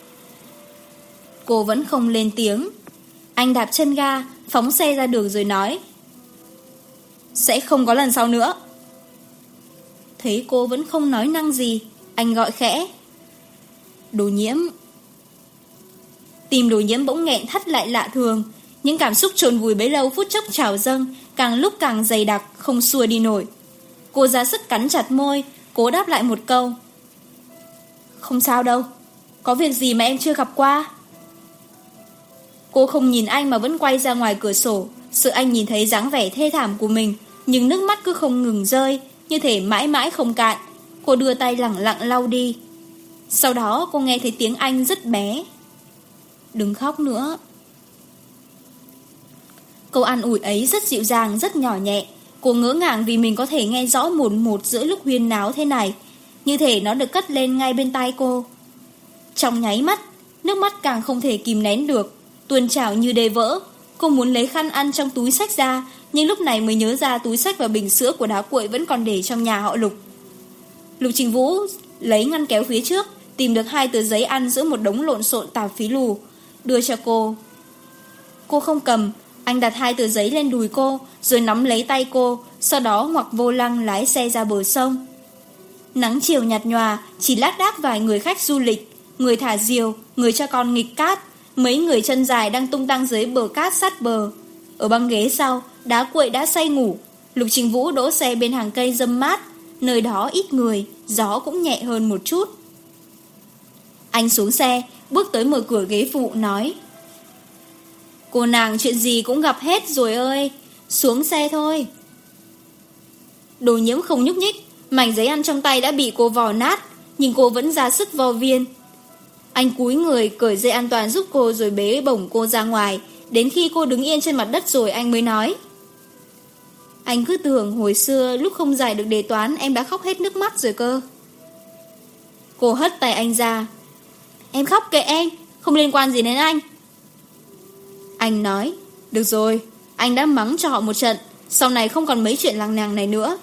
Cô vẫn không lên tiếng. Anh đạp chân ga, phóng xe ra đường rồi nói. Sẽ không có lần sau nữa. Thấy cô vẫn không nói năng gì, Anh gọi khẽ. Đồ nhiễm. Tìm đồ nhiễm bỗng nghẹn thắt lại lạ thường. Những cảm xúc trồn vùi bấy lâu phút chốc trào dâng, Càng lúc càng dày đặc, Không xua đi nổi. Cô ra sức cắn chặt môi, Cố đáp lại một câu. Không sao đâu, Có việc gì mà em chưa gặp qua? Cô không nhìn anh mà vẫn quay ra ngoài cửa sổ. Sự anh nhìn thấy dáng vẻ thê thảm của mình, Nhưng nước mắt cứ không ngừng rơi, Như thể mãi mãi không cạn. Cô đưa tay lẳng lặng lau đi. Sau đó cô nghe thấy tiếng Anh rất bé. Đừng khóc nữa. Câu an ủi ấy rất dịu dàng, Rất nhỏ nhẹ. Cô ngỡ ngàng vì mình có thể nghe rõ một một giữa lúc huyên náo thế này. Như thể nó được cất lên ngay bên tai cô. Trong nháy mắt, Nước mắt càng không thể kìm nén được. Tuôn trào như đê vỡ. Cô muốn lấy khăn ăn trong túi sách ra, nhưng lúc này mới nhớ ra túi sách và bình sữa của đá cuội vẫn còn để trong nhà họ Lục. Lục Trình Vũ lấy ngăn kéo phía trước, tìm được hai tờ giấy ăn giữa một đống lộn xộn tạp phí lù, đưa cho cô. Cô không cầm, anh đặt hai tờ giấy lên đùi cô, rồi nắm lấy tay cô, sau đó ngoặc vô lăng lái xe ra bờ sông. Nắng chiều nhạt nhòa, chỉ lát đác vài người khách du lịch, người thả diều, người cho con nghịch cát, Mấy người chân dài đang tung tăng dưới bờ cát sát bờ. Ở băng ghế sau, Đá cuội đã say ngủ. Lục Trình Vũ đỗ xe bên hàng cây dâm mát. Nơi đó ít người, Gió cũng nhẹ hơn một chút. Anh xuống xe, Bước tới mở cửa ghế phụ, nói, Cô nàng chuyện gì cũng gặp hết rồi ơi, Xuống xe thôi. Đồ nhiễm không nhúc nhích, Mảnh giấy ăn trong tay đã bị cô vò nát, Nhưng cô vẫn ra sức vò viên. Anh cúi người cởi dây an toàn giúp cô rồi bế bổng cô ra ngoài. Đến khi cô đứng yên trên mặt đất rồi anh mới nói. Anh cứ tưởng hồi xưa lúc không giải được đề toán em đã khóc hết nước mắt rồi cơ. Cô hất tay anh ra. Em khóc kệ em, không liên quan gì đến anh. Anh nói, được rồi, anh đã mắng cho họ một trận, sau này không còn mấy chuyện lằng nàng này nữa.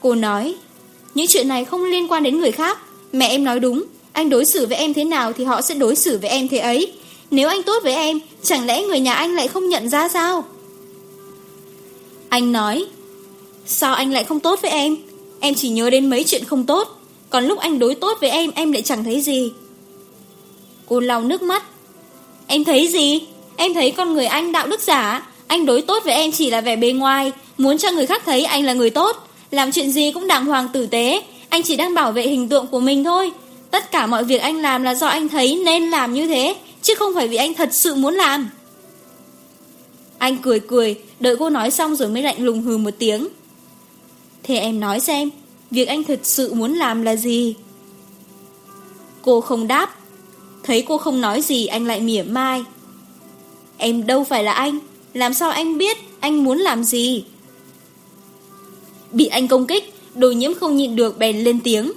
Cô nói, những chuyện này không liên quan đến người khác, mẹ em nói đúng. Anh đối xử với em thế nào thì họ sẽ đối xử với em thế ấy. Nếu anh tốt với em, chẳng lẽ người nhà anh lại không nhận ra sao? Anh nói, sao anh lại không tốt với em? Em chỉ nhớ đến mấy chuyện không tốt, còn lúc anh đối tốt với em, em lại chẳng thấy gì. Cô lau nước mắt. Em thấy gì? Em thấy con người anh đạo đức giả. Anh đối tốt với em chỉ là vẻ bề ngoài, muốn cho người khác thấy anh là người tốt. Làm chuyện gì cũng đàng hoàng tử tế, anh chỉ đang bảo vệ hình tượng của mình thôi Tất cả mọi việc anh làm là do anh thấy nên làm như thế, chứ không phải vì anh thật sự muốn làm. Anh cười cười, đợi cô nói xong rồi mới lạnh lùng hừ một tiếng. Thế em nói xem, việc anh thật sự muốn làm là gì? Cô không đáp. Thấy cô không nói gì anh lại mỉa mai. Em đâu phải là anh, làm sao anh biết anh muốn làm gì? Bị anh công kích, đồ nhiễm không nhịn được bèn lên tiếng.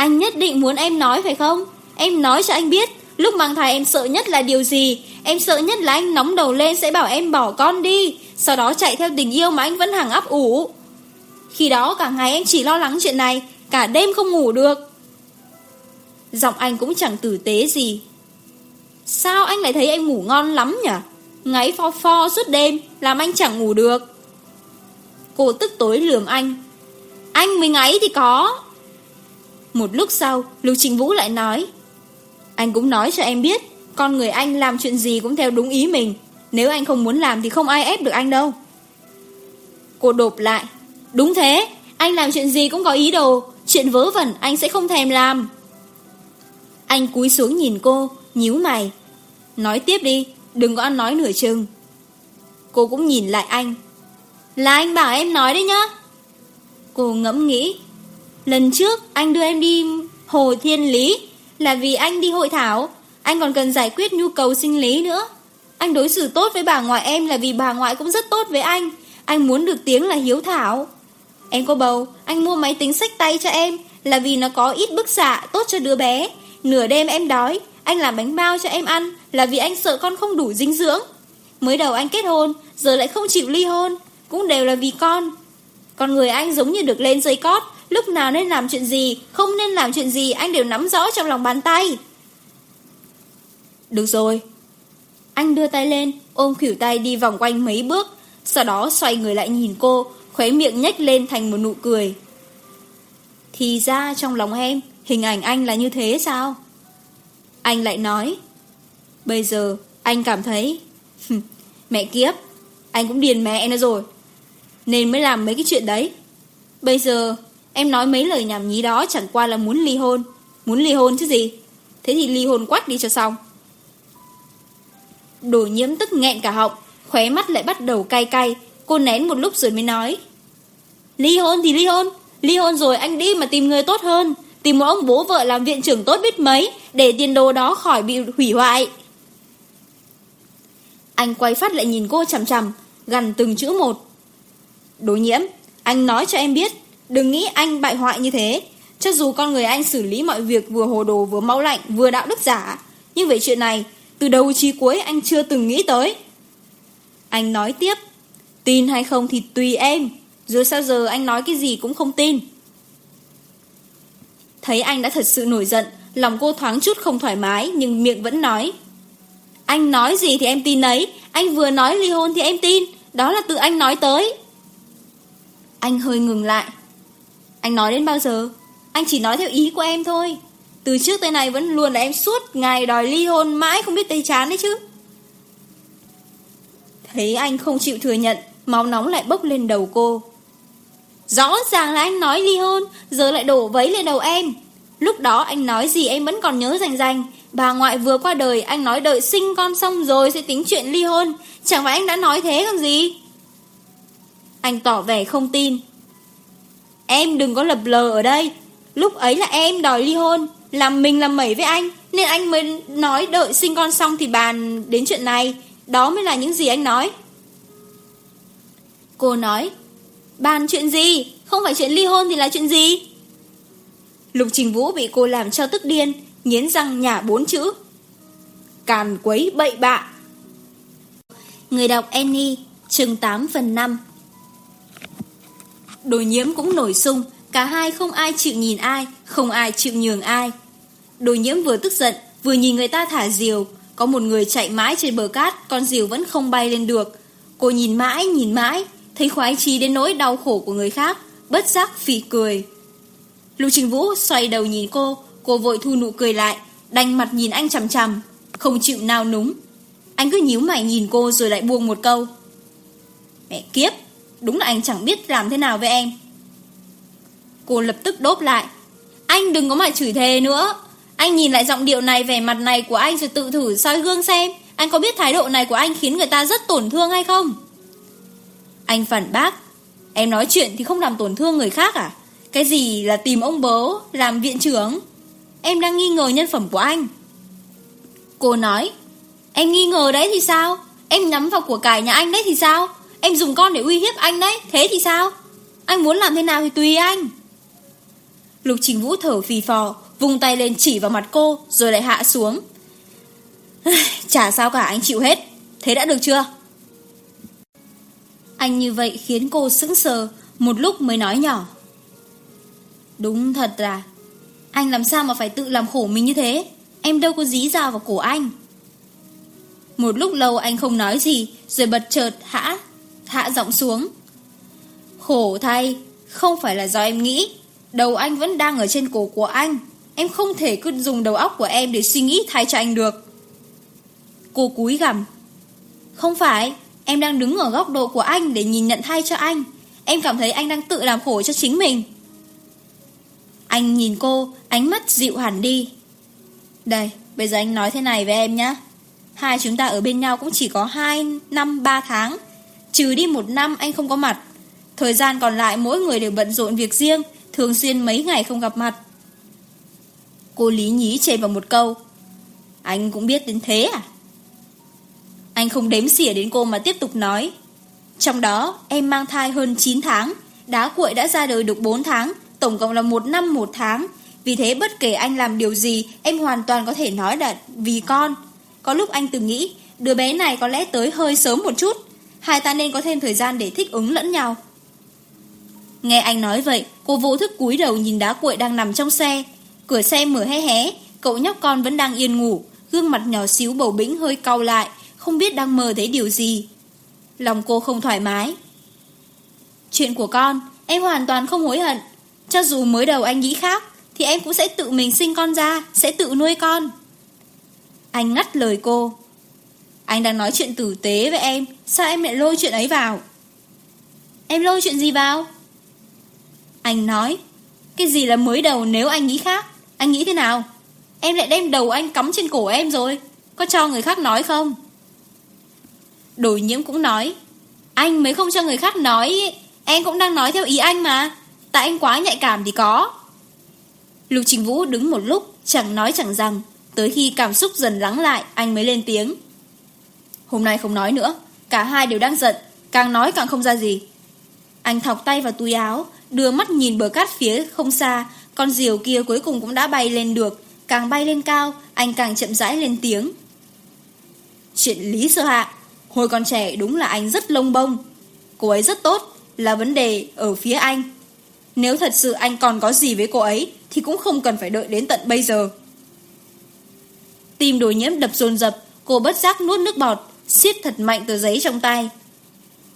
Anh nhất định muốn em nói phải không? Em nói cho anh biết, lúc mang thai em sợ nhất là điều gì? Em sợ nhất là anh nóng đầu lên sẽ bảo em bỏ con đi, sau đó chạy theo tình yêu mà anh vẫn hàng ấp ủ. Khi đó cả ngày em chỉ lo lắng chuyện này, cả đêm không ngủ được. Giọng anh cũng chẳng tử tế gì. Sao anh lại thấy em ngủ ngon lắm nhỉ? Ngáy pho pho suốt đêm, làm anh chẳng ngủ được. Cô tức tối lườm anh. Anh mới ngáy thì có. Một lúc sau, Lưu Trịnh Vũ lại nói Anh cũng nói cho em biết Con người anh làm chuyện gì cũng theo đúng ý mình. Nếu anh không muốn làm thì không ai ép được anh đâu. Cô đột lại Đúng thế, anh làm chuyện gì cũng có ý đồ Chuyện vớ vẩn anh sẽ không thèm làm. Anh cúi xuống nhìn cô nhíu mày Nói tiếp đi, đừng có ăn nói nửa chừng. Cô cũng nhìn lại anh Là anh bảo em nói đấy nhá. Cô ngẫm nghĩ Lần trước anh đưa em đi Hồ Thiên Lý là vì anh đi hội thảo, anh còn cần giải quyết nhu cầu sinh lý nữa. Anh đối xử tốt với bà ngoại em là vì bà ngoại cũng rất tốt với anh. Anh muốn được tiếng là hiếu thảo. Em có bầu, anh mua máy tính sách tay cho em là vì nó có ít bức xạ tốt cho đứa bé. Nửa đêm em đói, anh làm bánh bao cho em ăn là vì anh sợ con không đủ dinh dưỡng. Mới đầu anh kết hôn, giờ lại không chịu ly hôn, cũng đều là vì con. Con người anh giống như được lên dây cót, lúc nào nên làm chuyện gì, không nên làm chuyện gì anh đều nắm rõ trong lòng bàn tay. Được rồi. Anh đưa tay lên, ôm khỉu tay đi vòng quanh mấy bước, sau đó xoay người lại nhìn cô, khóe miệng nhếch lên thành một nụ cười. Thì ra trong lòng em, hình ảnh anh là như thế sao? Anh lại nói, bây giờ anh cảm thấy, mẹ kiếp, anh cũng điền mẹ nó rồi, nên mới làm mấy cái chuyện đấy. Bây giờ Em nói mấy lời nhảm nhí đó chẳng qua là muốn ly hôn. Muốn ly hôn chứ gì? Thế thì ly hôn quách đi cho xong. Đồ nhiễm tức nghẹn cả họng, khóe mắt lại bắt đầu cay cay. Cô nén một lúc rồi mới nói. Ly hôn thì ly hôn. Ly hôn rồi anh đi mà tìm người tốt hơn. Tìm một ông bố vợ làm viện trưởng tốt biết mấy để tiền đồ đó khỏi bị hủy hoại. Anh quay phát lại nhìn cô chằm chằm, gần từng chữ một. Đối nhiễm, anh nói cho em biết, Đừng nghĩ anh bại hoại như thế. Cho dù con người anh xử lý mọi việc vừa hồ đồ vừa máu lạnh vừa đạo đức giả. Nhưng về chuyện này, từ đầu chí cuối anh chưa từng nghĩ tới. Anh nói tiếp. Tin hay không thì tùy em. Rồi sao giờ anh nói cái gì cũng không tin. Thấy anh đã thật sự nổi giận, lòng cô thoáng chút không thoải mái nhưng miệng vẫn nói. Anh nói gì thì em tin ấy, anh vừa nói ly hôn thì em tin, đó là tự anh nói tới. Anh hơi ngừng lại, anh nói đến bao giờ? Anh chỉ nói theo ý của em thôi. Từ trước tới nay vẫn luôn là em suốt ngày đòi ly hôn Mãi không biết tây chán đấy chứ. Thấy anh không chịu thừa nhận, Máu nóng lại bốc lên đầu cô. Rõ ràng là anh nói ly hôn, Giờ lại đổ vấy lên đầu em. Lúc đó anh nói gì em vẫn còn nhớ rành rành. Bà ngoại vừa qua đời, Anh nói đợi sinh con xong rồi sẽ tính chuyện ly hôn. Chẳng phải anh đã nói thế còn gì? Anh tỏ vẻ không tin. Em đừng có lập lờ ở đây. Lúc ấy là em đòi ly hôn, Làm mình làm mẩy với anh, Nên anh mới nói đợi sinh con xong thì bàn đến chuyện này. Đó mới là những gì anh nói. Cô nói, Bàn chuyện gì? Không phải chuyện ly hôn thì là chuyện gì? Lục Trình Vũ bị cô làm cho tức điên, Nghiến răng nhả bốn chữ. Càn quấy bậy bạ. Người đọc Annie chương 8 phần 5 đồi nhiễm cũng nổi sung, Cả hai không ai chịu nhìn ai, Không ai chịu nhường ai. Đồi nhiễm vừa tức giận, Vừa nhìn người ta thả diều. Có một người chạy mãi trên bờ cát, Con diều vẫn không bay lên được. Cô nhìn mãi nhìn mãi, Thấy khoái chí đến nỗi đau khổ của người khác, Bất giác phì cười. Lưu Trình Vũ xoay đầu nhìn cô Cô vội thu nụ cười lại, Đành mặt nhìn anh chầm chầm Không chịu nào núng. Anh cứ nhíu mày nhìn cô rồi lại buông một câu. Mẹ kiếp Đúng là anh chẳng biết làm thế nào với em. Cô lập tức đốt lại. Anh đừng có mà chửi thề nữa. Anh nhìn lại giọng điệu này, Vẻ mặt này của anh rồi tự thử soi gương xem. Anh có biết thái độ này của anh khiến người ta rất tổn thương hay không? Anh phản bác. Em nói chuyện thì không làm tổn thương người khác à? Cái gì là tìm ông bố, Làm viện trưởng? Em đang nghi ngờ nhân phẩm của anh. Cô nói. Em nghi ngờ đấy thì sao? Em nhắm vào của cải nhà anh đấy thì sao? em dùng con để uy hiếp anh đấy. Thế thì sao? Anh muốn làm thế nào thì tùy anh. Lục Trình Vũ thở phì phò Vùng tay lên chỉ vào mặt cô, Rồi lại hạ xuống. [SIGHS] Chả sao cả, anh chịu hết. Thế đã được chưa? Anh như vậy khiến cô sững sờ, Một lúc mới nói nhỏ. Đúng thật là, Anh làm sao mà phải tự làm khổ mình như thế? Em đâu có dí dao vào cổ anh. Một lúc lâu anh không nói gì, Rồi bật chợt hã hạ giọng xuống. Khổ thay, không phải là do em nghĩ. Đầu anh vẫn đang ở trên cổ của anh. Em không thể cứ dùng đầu óc của em để suy nghĩ thay cho anh được. Cô cúi gằm. Không phải, em đang đứng ở góc độ của anh để nhìn nhận thay cho anh. Em cảm thấy anh đang tự làm khổ cho chính mình. Anh nhìn cô, ánh mắt dịu hẳn đi. Đây, bây giờ anh nói thế này với em nhé. Hai chúng ta ở bên nhau cũng chỉ có 2 năm 3 tháng. Trừ đi một năm anh không có mặt. Thời gian còn lại mỗi người đều bận rộn việc riêng, Thường xuyên mấy ngày không gặp mặt. Cô Lý nhí chê vào một câu, Anh cũng biết đến thế à? Anh không đếm xỉa đến cô mà tiếp tục nói, Trong đó, em mang thai hơn 9 tháng, Đá cuội đã ra đời được 4 tháng, Tổng cộng là 1 năm 1 tháng. Vì thế bất kể anh làm điều gì, Em hoàn toàn có thể nói là vì con. Có lúc anh từng nghĩ, Đứa bé này có lẽ tới hơi sớm một chút Hai ta nên có thêm thời gian để thích ứng lẫn nhau. Nghe anh nói vậy, Cô vô thức cúi đầu nhìn đá cuội đang nằm trong xe. Cửa xe mở hé hé, Cậu nhóc con vẫn đang yên ngủ, Gương mặt nhỏ xíu bầu bĩnh hơi cau lại, Không biết đang mơ thấy điều gì. Lòng cô không thoải mái. Chuyện của con, Em hoàn toàn không hối hận. Cho dù mới đầu anh nghĩ khác, Thì em cũng sẽ tự mình sinh con ra, Sẽ tự nuôi con. Anh ngắt lời cô. Anh đang nói chuyện tử tế với em. Sao em lại lôi chuyện ấy vào? Em lôi chuyện gì vào? Anh nói, Cái gì là mới đầu nếu anh nghĩ khác? Anh nghĩ thế nào? Em lại đem đầu anh cắm trên cổ em rồi. Có cho người khác nói không? Đồ nhiễm cũng nói, Anh mới không cho người khác nói. Em cũng đang nói theo ý anh mà. Tại anh quá nhạy cảm thì có. Lục Trình Vũ đứng một lúc, Chẳng nói chẳng rằng. Tới khi cảm xúc dần lắng lại, Anh mới lên tiếng. Hôm nay không nói nữa, Cả hai đều đang giận, Càng nói càng không ra gì. Anh thọc tay vào túi áo, Đưa mắt nhìn bờ cát phía không xa, Con diều kia cuối cùng cũng đã bay lên được. Càng bay lên cao, Anh càng chậm rãi lên tiếng. Chuyện Lý Sơ Hạ Hồi còn trẻ đúng là anh rất lông bông. Cô ấy rất tốt, Là vấn đề ở phía anh. Nếu thật sự anh còn có gì với cô ấy, Thì cũng không cần phải đợi đến tận bây giờ. Tim đồ nhiễm đập dồn dập, Cô bất giác nuốt nước bọt siết thật mạnh tờ giấy trong tay.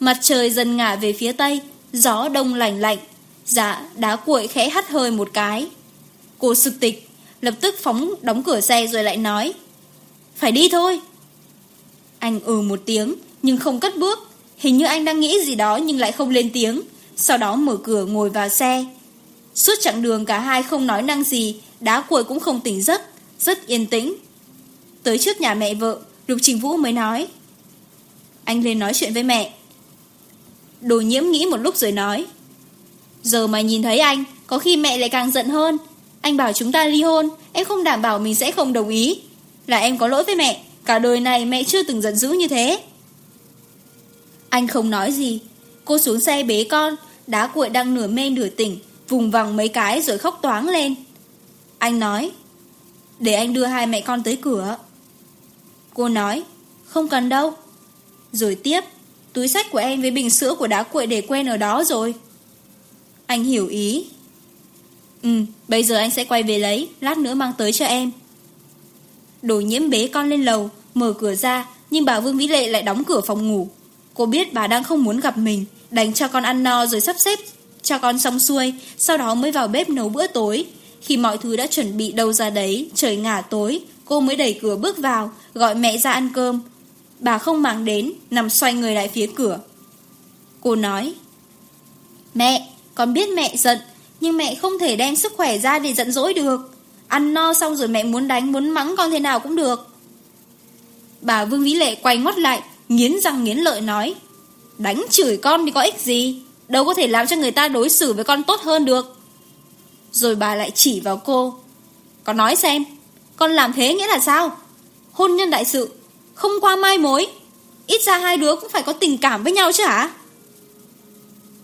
Mặt trời dần ngả về phía tây, gió đông lành lạnh, dạ đá cuội khẽ hắt hơi một cái. Cô sực tịch, lập tức phóng đóng cửa xe rồi lại nói. Phải đi thôi. Anh ừ một tiếng, nhưng không cất bước. Hình như anh đang nghĩ gì đó nhưng lại không lên tiếng. Sau đó mở cửa ngồi vào xe. Suốt chặng đường cả hai không nói năng gì, đá cuội cũng không tỉnh giấc, rất yên tĩnh. Tới trước nhà mẹ vợ, Lục Trình Vũ mới nói. Anh lên nói chuyện với mẹ. Đồ nhiễm nghĩ một lúc rồi nói. Giờ mà nhìn thấy anh, Có khi mẹ lại càng giận hơn. Anh bảo chúng ta ly hôn, Em không đảm bảo mình sẽ không đồng ý. Là em có lỗi với mẹ, Cả đời này mẹ chưa từng giận dữ như thế. Anh không nói gì. Cô xuống xe bế con, Đá cuội đang nửa mê nửa tỉnh, Vùng vòng mấy cái rồi khóc toáng lên. Anh nói, Để anh đưa hai mẹ con tới cửa. Cô nói, Không cần đâu rồi tiếp, Túi sách của em với bình sữa của đá cuội để quên ở đó rồi. Anh hiểu ý. Ừ Bây giờ anh sẽ quay về lấy, Lát nữa mang tới cho em. Đồ nhiễm bế con lên lầu, Mở cửa ra, Nhưng bà Vương Vĩ Lệ lại đóng cửa phòng ngủ. Cô biết bà đang không muốn gặp mình Đánh cho con ăn no rồi sắp xếp, Cho con xong xuôi, Sau đó mới vào bếp nấu bữa tối. Khi mọi thứ đã chuẩn bị đâu ra đấy, Trời ngả tối, Cô mới đẩy cửa bước vào, Gọi mẹ ra ăn cơm. Bà không màng đến, nằm xoay người lại phía cửa. Cô nói, Mẹ, con biết mẹ giận, nhưng mẹ không thể đem sức khỏe ra để giận dỗi được. Ăn no xong rồi mẹ muốn đánh, muốn mắng con thế nào cũng được. Bà Vương Vĩ Lệ quay ngót lại, nghiến răng nghiến lợi nói, Đánh chửi con thì có ích gì, đâu có thể làm cho người ta đối xử với con tốt hơn được. Rồi bà lại chỉ vào cô, Con nói xem, con làm thế nghĩa là sao? Hôn nhân đại sự không qua mai mối, Ít ra hai đứa cũng phải có tình cảm với nhau chứ hả?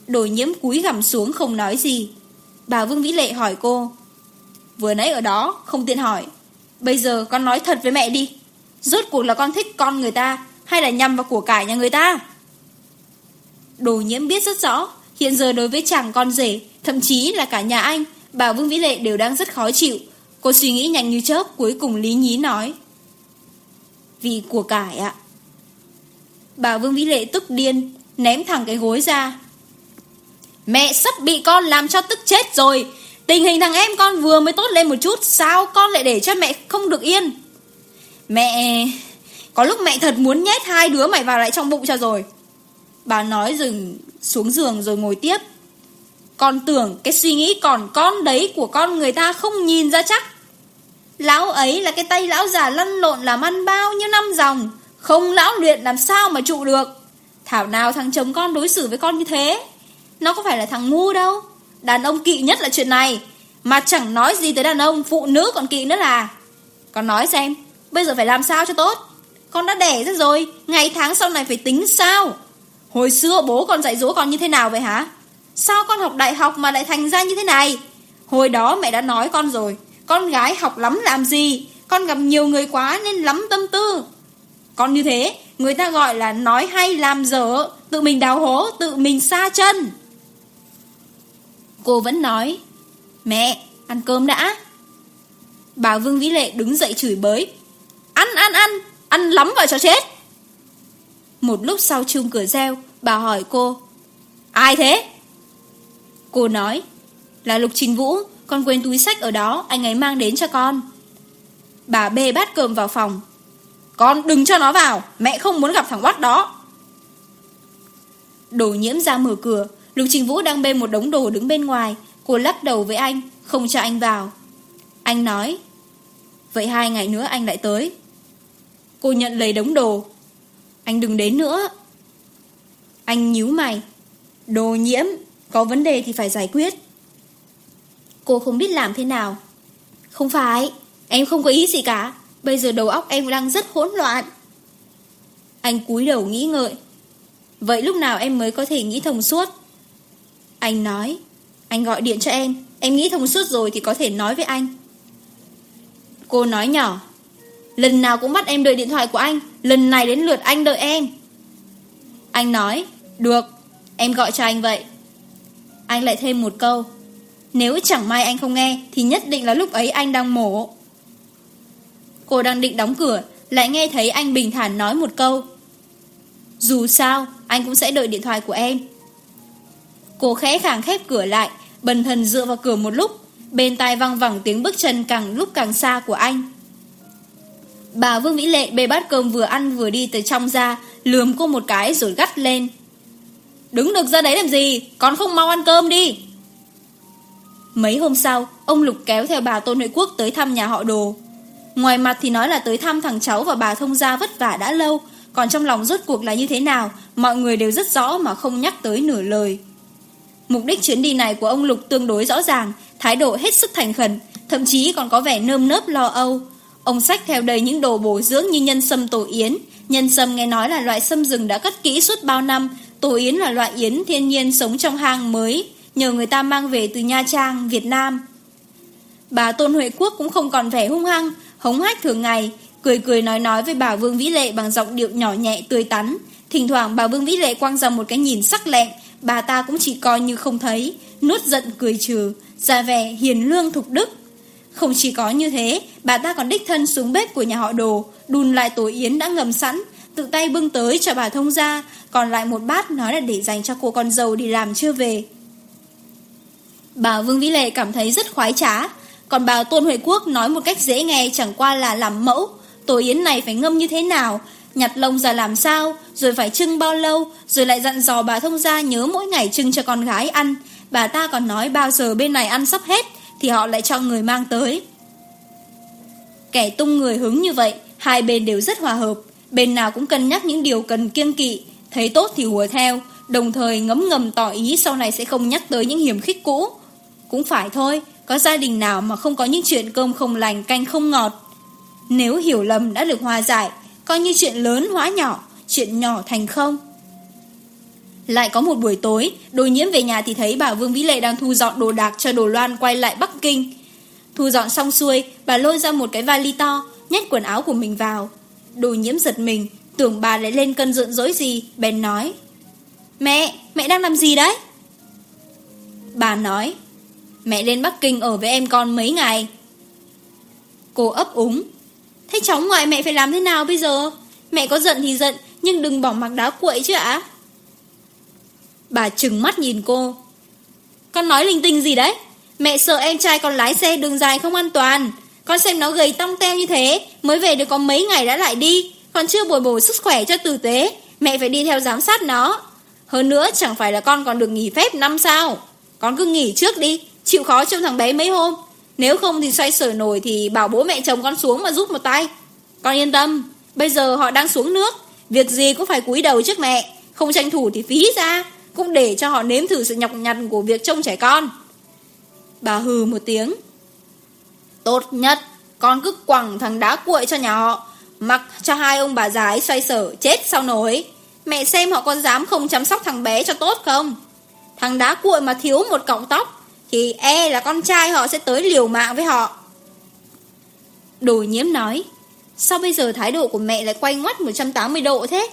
Đồ nhiễm cúi gằm xuống không nói gì. Bà Vương Vĩ Lệ hỏi cô, Vừa nãy ở đó không tiện hỏi, Bây giờ con nói thật với mẹ đi. Rốt cuộc là con thích con người ta Hay là nhằm vào của cải nhà người ta? Đồ nhiễm biết rất rõ, Hiện giờ đối với chàng con rể, Thậm chí là cả nhà anh, Bà Vương Vĩ Lệ đều đang rất khó chịu. Cô suy nghĩ nhanh như chớp, Cuối cùng lý nhí nói vì của cải ạ. Bà Vương Vĩ Lệ tức điên, ném thẳng cái gối ra. Mẹ sắp bị con làm cho tức chết rồi. Tình hình thằng em con vừa mới tốt lên một chút, sao con lại để cho mẹ không được yên? Mẹ... Có lúc mẹ thật muốn nhét hai đứa mày vào lại trong bụng cho rồi. Bà nói dừng xuống giường rồi ngồi tiếp. Con tưởng cái suy nghĩ còn con đấy của con người ta không nhìn ra chắc. Lão ấy là cái tay lão già lăn lộn làm ăn bao nhiêu năm dòng. Không lão luyện làm sao mà trụ được. Thảo nào thằng chồng con đối xử với con như thế? Nó có phải là thằng ngu đâu. Đàn ông kỵ nhất là chuyện này. Mà chẳng nói gì tới đàn ông, Phụ nữ còn kỵ nữa là. Con nói xem, Bây giờ phải làm sao cho tốt? Con đã đẻ ra rồi, Ngày tháng sau này phải tính sao? Hồi xưa bố con dạy dỗ con như thế nào vậy hả? Sao con học đại học mà lại thành ra như thế này? Hồi đó mẹ đã nói con rồi con gái học lắm làm gì, Con gặp nhiều người quá nên lắm tâm tư. Con như thế, Người ta gọi là nói hay làm dở, Tự mình đào hố, Tự mình xa chân. Cô vẫn nói, Mẹ, ăn cơm đã. Bà Vương Vĩ Lệ đứng dậy chửi bới, Ăn ăn ăn Ăn lắm vào cho chết. Một lúc sau chung cửa reo, Bà hỏi cô, Ai thế? Cô nói, Là Lục Trình Vũ con quên túi sách ở đó, Anh ấy mang đến cho con. Bà bê bát cơm vào phòng. Con đừng cho nó vào, Mẹ không muốn gặp thằng Watt đó. Đồ nhiễm ra mở cửa, Lục Trình Vũ đang bê một đống đồ đứng bên ngoài. Cô lắc đầu với anh, Không cho anh vào. Anh nói, Vậy hai ngày nữa anh lại tới. Cô nhận lấy đống đồ. Anh đừng đến nữa. Anh nhíu mày. Đồ nhiễm, Có vấn đề thì phải giải quyết. Cô không biết làm thế nào. Không phải, Em không có ý gì cả. Bây giờ đầu óc em đang rất hỗn loạn. Anh cúi đầu nghĩ ngợi. Vậy lúc nào em mới có thể nghĩ thông suốt? Anh nói, Anh gọi điện cho em. Em nghĩ thông suốt rồi thì có thể nói với anh. Cô nói nhỏ, Lần nào cũng bắt em đợi điện thoại của anh. Lần này đến lượt anh đợi em. Anh nói, Được, Em gọi cho anh vậy. Anh lại thêm một câu nếu chẳng may anh không nghe, Thì nhất định là lúc ấy anh đang mổ. Cô đang định đóng cửa, Lại nghe thấy anh bình thản nói một câu. Dù sao, Anh cũng sẽ đợi điện thoại của em. Cô khẽ khàng khép cửa lại, Bần thần dựa vào cửa một lúc. Bên tai văng vẳng tiếng bước chân càng lúc càng xa của anh. Bà Vương Vĩ Lệ bê bát cơm vừa ăn vừa đi từ trong ra, Lườm cô một cái rồi gắt lên. Đứng được ra đấy làm gì? Con không mau ăn cơm đi. Mấy hôm sau, ông Lục kéo theo bà Tôn Huệ Quốc tới thăm nhà họ đồ. Ngoài mặt thì nói là tới thăm thằng cháu và bà thông gia vất vả đã lâu, còn trong lòng rốt cuộc là như thế nào, mọi người đều rất rõ mà không nhắc tới nửa lời. Mục đích chuyến đi này của ông Lục tương đối rõ ràng, thái độ hết sức thành khẩn, thậm chí còn có vẻ nơm nớp lo âu. Ông sách theo đầy những đồ bổ dưỡng như nhân sâm tổ yến. Nhân sâm nghe nói là loại sâm rừng đã cất kỹ suốt bao năm, tổ yến là loại yến thiên nhiên sống trong hang mới, nhờ người ta mang về từ Nha Trang, Việt Nam. Bà Tôn Huệ Quốc cũng không còn vẻ hung hăng, hống hách thường ngày, cười cười nói nói với bà Vương Vĩ Lệ bằng giọng điệu nhỏ nhẹ tươi tắn. Thỉnh thoảng bà Vương Vĩ Lệ quăng ra một cái nhìn sắc lẹn bà ta cũng chỉ coi như không thấy, nuốt giận cười trừ, ra vẻ hiền lương thục đức. Không chỉ có như thế, bà ta còn đích thân xuống bếp của nhà họ đồ, đùn lại tổ yến đã ngầm sẵn, tự tay bưng tới cho bà thông ra, còn lại một bát nói là để dành cho cô con dâu đi làm chưa về. Bà Vương Vĩ Lệ cảm thấy rất khoái trá, còn bà Tôn Huệ Quốc nói một cách dễ nghe chẳng qua là làm mẫu, tổ yến này phải ngâm như thế nào, nhặt lông ra làm sao, rồi phải trưng bao lâu, rồi lại dặn dò bà thông gia nhớ mỗi ngày trưng cho con gái ăn. Bà ta còn nói bao giờ bên này ăn sắp hết, thì họ lại cho người mang tới. Kẻ tung người hứng như vậy, hai bên đều rất hòa hợp, bên nào cũng cân nhắc những điều cần kiêng kỵ, thấy tốt thì hùa theo, đồng thời ngấm ngầm tỏ ý sau này sẽ không nhắc tới những hiểm khích cũ cũng phải thôi, có gia đình nào mà không có những chuyện cơm không lành canh không ngọt. Nếu hiểu lầm đã được hòa giải, coi như chuyện lớn hóa nhỏ, chuyện nhỏ thành không. Lại có một buổi tối, đồ nhiễm về nhà thì thấy bà Vương Vĩ Lệ đang thu dọn đồ đạc cho đồ loan quay lại Bắc Kinh. Thu dọn xong xuôi, bà lôi ra một cái vali to, nhét quần áo của mình vào. Đồ nhiễm giật mình, tưởng bà lại lên cân giận dỗi gì, bèn nói. Mẹ, mẹ đang làm gì đấy? Bà nói, Mẹ lên Bắc Kinh ở với em con mấy ngày? Cô ấp úng. Thế cháu ngoại mẹ phải làm thế nào bây giờ? Mẹ có giận thì giận, Nhưng đừng bỏ mặc đá cuội chứ ạ? Bà trừng mắt nhìn cô. Con nói linh tinh gì đấy? Mẹ sợ em trai con lái xe đường dài không an toàn. Con xem nó gầy tong teo như thế, Mới về được có mấy ngày đã lại đi. Con chưa bồi bổ sức khỏe cho tử tế, Mẹ phải đi theo giám sát nó. Hơn nữa, chẳng phải là con còn được nghỉ phép năm sao. Con cứ nghỉ trước đi. Chịu khó trông thằng bé mấy hôm. Nếu không thì xoay sở nổi thì bảo bố mẹ chồng con xuống mà giúp một tay. Con yên tâm, Bây giờ họ đang xuống nước. Việc gì cũng phải cúi đầu trước mẹ. Không tranh thủ thì phí ra, Cũng để cho họ nếm thử sự nhọc nhằn của việc trông trẻ con. Bà hừ một tiếng. Tốt nhất, Con cứ quẳng thằng đá cuội cho nhà họ, Mặc cho hai ông bà già xoay sở Chết sau nổi. Mẹ xem họ có dám không chăm sóc thằng bé cho tốt không? Thằng đá cuội mà thiếu một cọng tóc thì e là con trai họ sẽ tới liều mạng với họ. Đồ nhiễm nói, sao bây giờ thái độ của mẹ lại quay ngoắt 180 độ thế?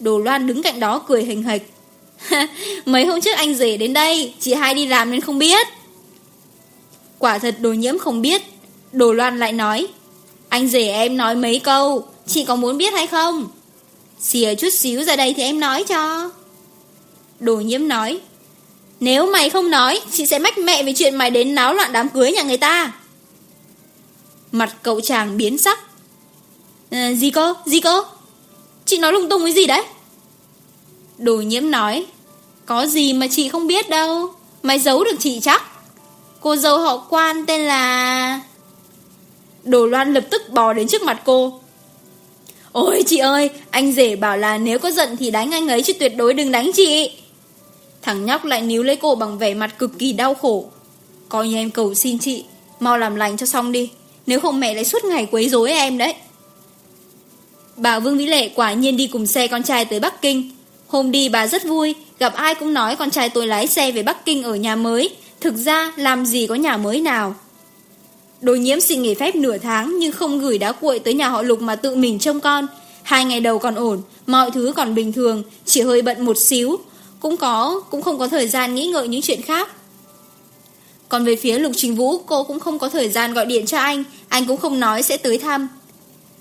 Đồ Loan đứng cạnh đó cười hình hịch. [LAUGHS] Mấy hôm trước anh rể đến đây, chị hai đi làm nên không biết. Quả thật đồ nhiễm không biết. Đồ Loan lại nói, anh rể em nói mấy câu, chị có muốn biết hay không? Xìa chút xíu ra đây thì em nói cho. Đồ nhiễm nói, nếu mày không nói Chị sẽ mách mẹ về chuyện mày đến náo loạn đám cưới nhà người ta. Mặt cậu chàng biến sắc. À, Gì cơ Gì cơ Chị nói lung tung cái gì đấy? Đồ nhiễm nói Có gì mà chị không biết đâu. Mày giấu được chị chắc. Cô dâu họ quan tên là Đồ loan lập tức bò đến trước mặt cô. Ôi chị ơi Anh rể bảo là nếu có giận thì đánh anh ấy Chứ tuyệt đối đừng đánh chị. Thằng nhóc lại níu lấy cổ bằng vẻ mặt cực kỳ đau khổ. Coi như em cầu xin chị, Mau làm lành cho xong đi. Nếu không mẹ lại suốt ngày quấy rối em đấy. Bà Vương Vĩ Lệ quả nhiên đi cùng xe con trai tới Bắc Kinh. Hôm đi bà rất vui, Gặp ai cũng nói con trai tôi lái xe về Bắc Kinh ở nhà mới. Thực ra làm gì có nhà mới nào. Đồ nhiễm xin nghỉ phép nửa tháng Nhưng không gửi đá cuội tới nhà họ Lục mà tự mình trông con. Hai ngày đầu còn ổn, Mọi thứ còn bình thường, Chỉ hơi bận một xíu. Cũng có, Cũng không có thời gian nghĩ ngợi những chuyện khác. Còn về phía Lục Trình Vũ, Cô cũng không có thời gian gọi điện cho anh. Anh cũng không nói sẽ tới thăm.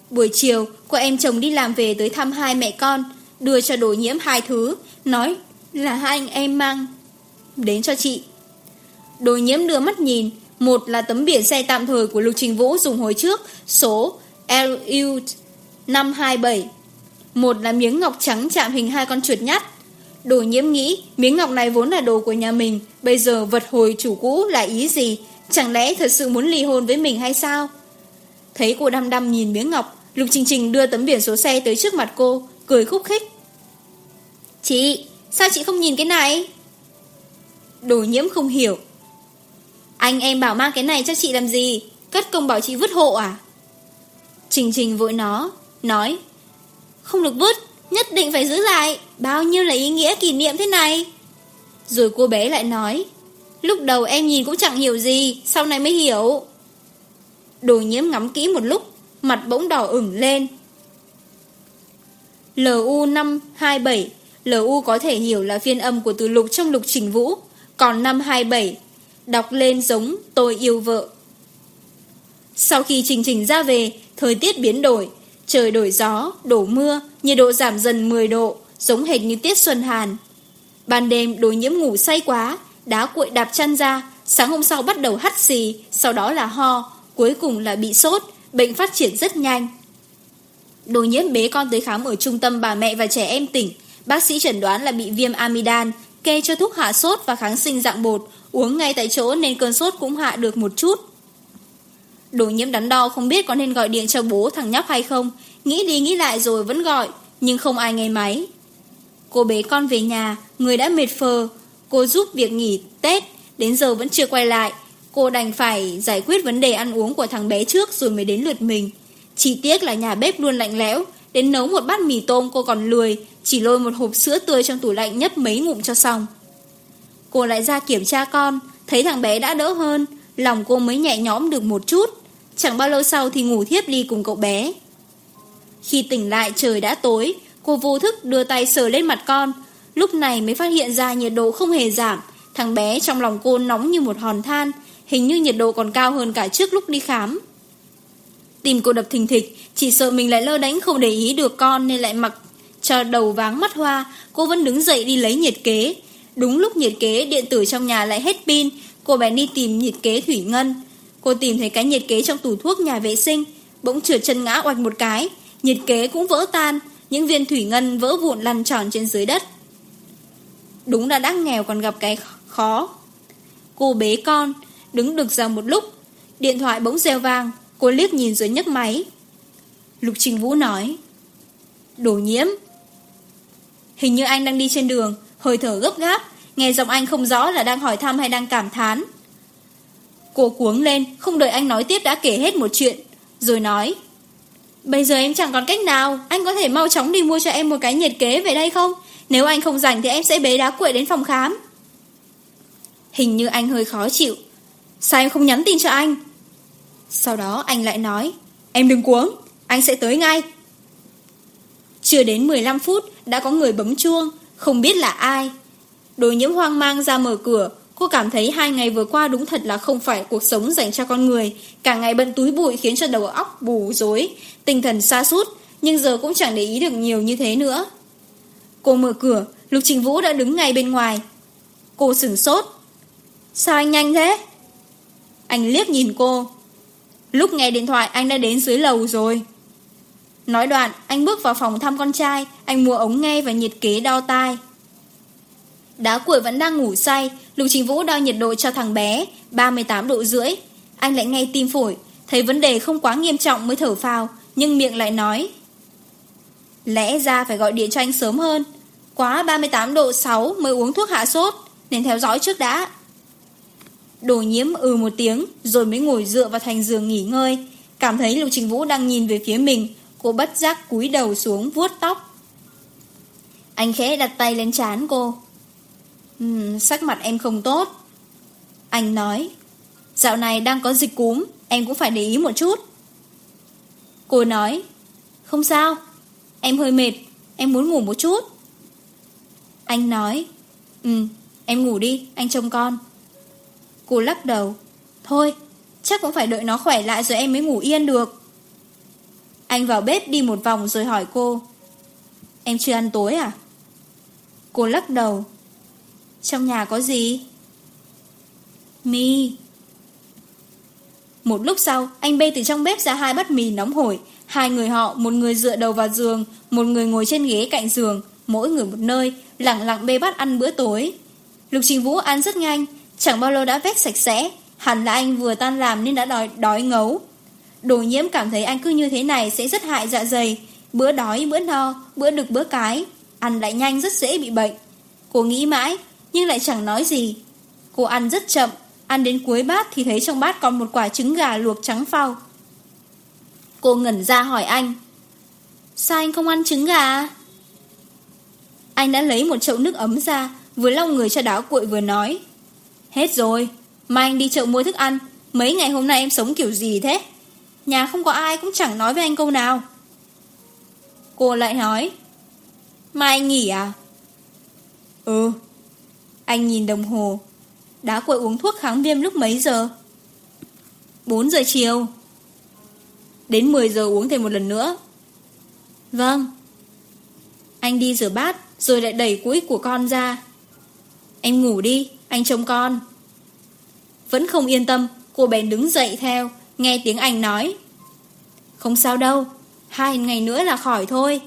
Buổi chiều, cô em chồng đi làm về Tới thăm hai mẹ con, Đưa cho đồ nhiễm hai thứ, Nói là hai anh em mang Đến cho chị. Đồ nhiễm đưa mắt nhìn, Một là tấm biển xe tạm thời của Lục Trình Vũ dùng hồi trước, Số LU 527 Một là miếng ngọc trắng chạm hình hai con chuột nhắt. Đồ nhiễm nghĩ miếng ngọc này vốn là đồ của nhà mình, Bây giờ vật hồi chủ cũ là ý gì? Chẳng lẽ thật sự muốn ly hôn với mình hay sao? Thấy cô đăm đăm nhìn miếng ngọc, Lục Trình Trình đưa tấm biển số xe tới trước mặt cô, Cười khúc khích. Chị, Sao chị không nhìn cái này? Đồ nhiễm không hiểu. Anh em bảo mang cái này cho chị làm gì? Cất công bảo chị vứt hộ à? Trình Trình vội nó, Nói, Không được vứt Nhất định phải giữ lại. Bao nhiêu là ý nghĩa kỷ niệm thế này? Rồi cô bé lại nói, Lúc đầu em nhìn cũng chẳng hiểu gì, Sau này mới hiểu. Đồ nhiễm ngắm kỹ một lúc, Mặt bỗng đỏ ửng lên. LU527 LU có thể hiểu là phiên âm của từ lục trong lục trình vũ, Còn 527 Đọc lên giống tôi yêu vợ. Sau khi Trình Trình ra về, Thời tiết biến đổi Trời đổi gió, đổ mưa, nhiệt độ giảm dần 10 độ, giống hệt như tiết xuân hàn. Ban đêm đối nhiễm ngủ say quá, đá cuội đạp chăn ra, sáng hôm sau bắt đầu hắt xì, sau đó là ho, cuối cùng là bị sốt, bệnh phát triển rất nhanh. Đối nhiễm bế con tới khám ở trung tâm bà mẹ và trẻ em tỉnh, bác sĩ chẩn đoán là bị viêm amidan, kê cho thuốc hạ sốt và kháng sinh dạng bột, uống ngay tại chỗ nên cơn sốt cũng hạ được một chút. Đồ nhiễm đắn đo không biết có nên gọi điện cho bố thằng nhóc hay không. Nghĩ đi nghĩ lại rồi vẫn gọi, Nhưng không ai nghe máy. Cô bế con về nhà, Người đã mệt phờ. Cô giúp việc nghỉ Tết, Đến giờ vẫn chưa quay lại. Cô đành phải giải quyết vấn đề ăn uống của thằng bé trước Rồi mới đến lượt mình. Chỉ tiếc là nhà bếp luôn lạnh lẽo, Đến nấu một bát mì tôm cô còn lười, Chỉ lôi một hộp sữa tươi trong tủ lạnh nhấp mấy ngụm cho xong. Cô lại ra kiểm tra con, Thấy thằng bé đã đỡ hơn, Lòng cô mới nhẹ nhõm được một chút. Chẳng bao lâu sau thì ngủ thiếp đi cùng cậu bé. Khi tỉnh lại trời đã tối, Cô vô thức đưa tay sờ lên mặt con. Lúc này mới phát hiện ra nhiệt độ không hề giảm. Thằng bé trong lòng cô nóng như một hòn than, Hình như nhiệt độ còn cao hơn cả trước lúc đi khám. Tìm cô đập thình thịch, Chỉ sợ mình lại lơ đánh không để ý được con Nên lại mặc cho đầu váng mắt hoa, Cô vẫn đứng dậy đi lấy nhiệt kế. Đúng lúc nhiệt kế điện tử trong nhà lại hết pin, Cô bé đi tìm nhiệt kế thủy ngân. Cô tìm thấy cái nhiệt kế trong tủ thuốc nhà vệ sinh, bỗng trượt chân ngã oạch một cái, nhiệt kế cũng vỡ tan, những viên thủy ngân vỡ vụn lăn tròn trên dưới đất. Đúng là đã nghèo còn gặp cái khó. Cô bế con, đứng được ra một lúc, điện thoại bỗng reo vang, cô liếc nhìn dưới nhấc máy. Lục Trình Vũ nói, Đổ nhiễm. Hình như anh đang đi trên đường, hơi thở gấp gáp, nghe giọng anh không rõ là đang hỏi thăm hay đang cảm thán. Cô cuống lên, Không đợi anh nói tiếp đã kể hết một chuyện, Rồi nói. Bây giờ em chẳng còn cách nào, Anh có thể mau chóng đi mua cho em một cái nhiệt kế về đây không? Nếu anh không rảnh thì em sẽ bế đá quậy đến phòng khám. Hình như anh hơi khó chịu. Sao em không nhắn tin cho anh? Sau đó anh lại nói, Em đừng cuống, Anh sẽ tới ngay. Chưa đến 15 phút, Đã có người bấm chuông, Không biết là ai. Đồ nhiễm hoang mang ra mở cửa Cô cảm thấy hai ngày vừa qua đúng thật là không phải cuộc sống dành cho con người. Cả ngày bận túi bụi khiến cho đầu óc bù rối, tinh thần xa sút nhưng giờ cũng chẳng để ý được nhiều như thế nữa. Cô mở cửa, Lục Trình Vũ đã đứng ngay bên ngoài. Cô sửng sốt. Sao anh nhanh thế? Anh liếc nhìn cô. Lúc nghe điện thoại anh đã đến dưới lầu rồi. Nói đoạn, anh bước vào phòng thăm con trai, anh mua ống nghe và nhiệt kế đo tai. Đá cuội vẫn đang ngủ say, Lục Trình Vũ đo nhiệt độ cho thằng bé 38 độ rưỡi. Anh lại ngay tim phổi, Thấy vấn đề không quá nghiêm trọng mới thở phào, Nhưng miệng lại nói, Lẽ ra phải gọi điện cho anh sớm hơn. Quá 38 độ 6 mới uống thuốc hạ sốt, Nên theo dõi trước đã. Đồ nhiễm ừ một tiếng, Rồi mới ngồi dựa vào thành giường nghỉ ngơi. Cảm thấy Lục Trình Vũ đang nhìn về phía mình, Cô bất giác cúi đầu xuống vuốt tóc. Anh khẽ đặt tay lên trán cô uhm, Sắc mặt em không tốt. Anh nói Dạo này đang có dịch cúm Em cũng phải để ý một chút. Cô nói Không sao Em hơi mệt Em muốn ngủ một chút. Anh nói Ừ em ngủ đi Anh trông con. Cô lắc đầu Thôi chắc cũng phải đợi nó khỏe lại rồi em mới ngủ yên được. Anh vào bếp đi một vòng rồi hỏi cô Em chưa ăn tối à? Cô lắc đầu trong nhà có gì? Mì. Một lúc sau, anh bê từ trong bếp ra hai bát mì nóng hổi. Hai người họ, một người dựa đầu vào giường, một người ngồi trên ghế cạnh giường, mỗi người một nơi, lặng lặng bê bát ăn bữa tối. Lục Trình Vũ ăn rất nhanh, chẳng bao lâu đã vét sạch sẽ, hẳn là anh vừa tan làm nên đã đói, đói ngấu. Đồ nhiễm cảm thấy ăn cứ như thế này sẽ rất hại dạ dày, bữa đói bữa no, bữa đực bữa cái, ăn lại nhanh rất dễ bị bệnh. Cô nghĩ mãi, nhưng lại chẳng nói gì. Cô ăn rất chậm, ăn đến cuối bát thì thấy trong bát còn một quả trứng gà luộc trắng phao. Cô ngẩn ra hỏi anh, sao anh không ăn trứng gà Anh đã lấy một chậu nước ấm ra, vừa lau người cho đáo cuội vừa nói. Hết rồi, mai anh đi chợ mua thức ăn, mấy ngày hôm nay em sống kiểu gì thế? Nhà không có ai cũng chẳng nói với anh câu nào. Cô lại nói, mai anh nghỉ à? Ừ, anh nhìn đồng hồ. Đã quậy uống thuốc kháng viêm lúc mấy giờ? 4 giờ chiều. Đến 10 giờ uống thêm một lần nữa. Vâng. Anh đi rửa bát, Rồi lại đẩy cũi của con ra. Em ngủ đi, Anh trông con. Vẫn không yên tâm, Cô bé đứng dậy theo, Nghe tiếng anh nói. Không sao đâu, Hai ngày nữa là khỏi thôi.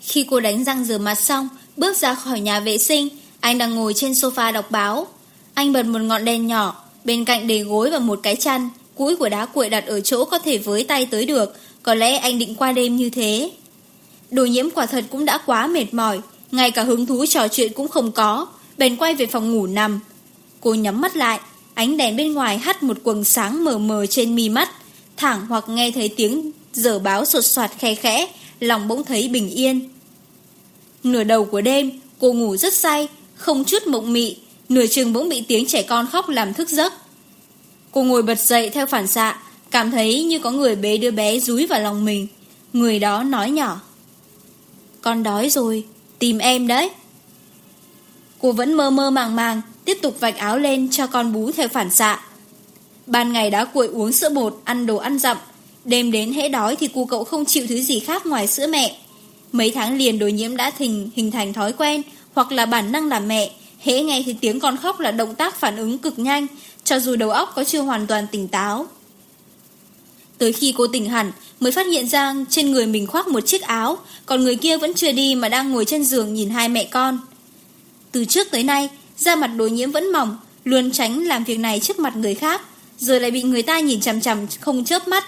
Khi cô đánh răng rửa mặt xong Bước ra khỏi nhà vệ sinh, anh đang ngồi trên sofa đọc báo. Anh bật một ngọn đèn nhỏ, bên cạnh để gối và một cái chăn, cũi của đá cuội đặt ở chỗ có thể với tay tới được, có lẽ anh định qua đêm như thế. Đồ nhiễm quả thật cũng đã quá mệt mỏi, ngay cả hứng thú trò chuyện cũng không có, bèn quay về phòng ngủ nằm. Cô nhắm mắt lại, ánh đèn bên ngoài hắt một quầng sáng mờ mờ trên mi mắt, thẳng hoặc nghe thấy tiếng giở báo sột soạt khe khẽ, lòng bỗng thấy bình yên. Nửa đầu của đêm, cô ngủ rất say, không chút mộng mị, nửa chừng bỗng bị tiếng trẻ con khóc làm thức giấc. Cô ngồi bật dậy theo phản xạ, cảm thấy như có người bế đứa bé rúi vào lòng mình. Người đó nói nhỏ. Con đói rồi, tìm em đấy. Cô vẫn mơ mơ màng màng, tiếp tục vạch áo lên cho con bú theo phản xạ. Ban ngày đã cuội uống sữa bột, ăn đồ ăn dặm. Đêm đến hễ đói thì cô cậu không chịu thứ gì khác ngoài sữa mẹ. Mấy tháng liền đối nhiễm đã thình, hình thành thói quen hoặc là bản năng làm mẹ. Hễ nghe thì tiếng con khóc là động tác phản ứng cực nhanh, cho dù đầu óc có chưa hoàn toàn tỉnh táo. Tới khi cô tỉnh hẳn, mới phát hiện ra trên người mình khoác một chiếc áo, còn người kia vẫn chưa đi mà đang ngồi trên giường nhìn hai mẹ con. Từ trước tới nay, da mặt đối nhiễm vẫn mỏng, luôn tránh làm việc này trước mặt người khác, rồi lại bị người ta nhìn chằm chằm không chớp mắt,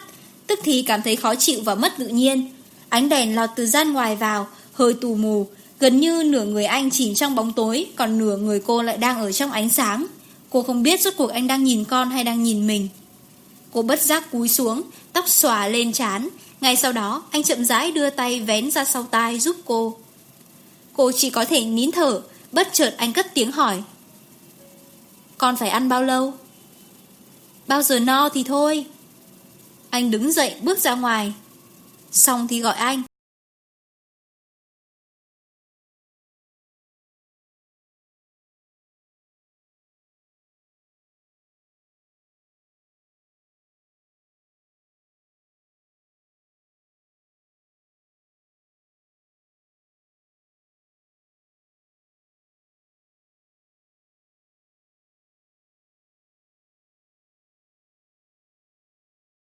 tức thì cảm thấy khó chịu và mất tự nhiên. Ánh đèn lọt từ gian ngoài vào, hơi tù mù, gần như nửa người anh chìm trong bóng tối, còn nửa người cô lại đang ở trong ánh sáng. Cô không biết rốt cuộc anh đang nhìn con hay đang nhìn mình. Cô bất giác cúi xuống, tóc xòa lên chán. Ngay sau đó, anh chậm rãi đưa tay vén ra sau tai giúp cô. Cô chỉ có thể nín thở, bất chợt anh cất tiếng hỏi. Con phải ăn bao lâu? Bao giờ no thì thôi. Anh đứng dậy bước ra ngoài, Xong thì gọi anh.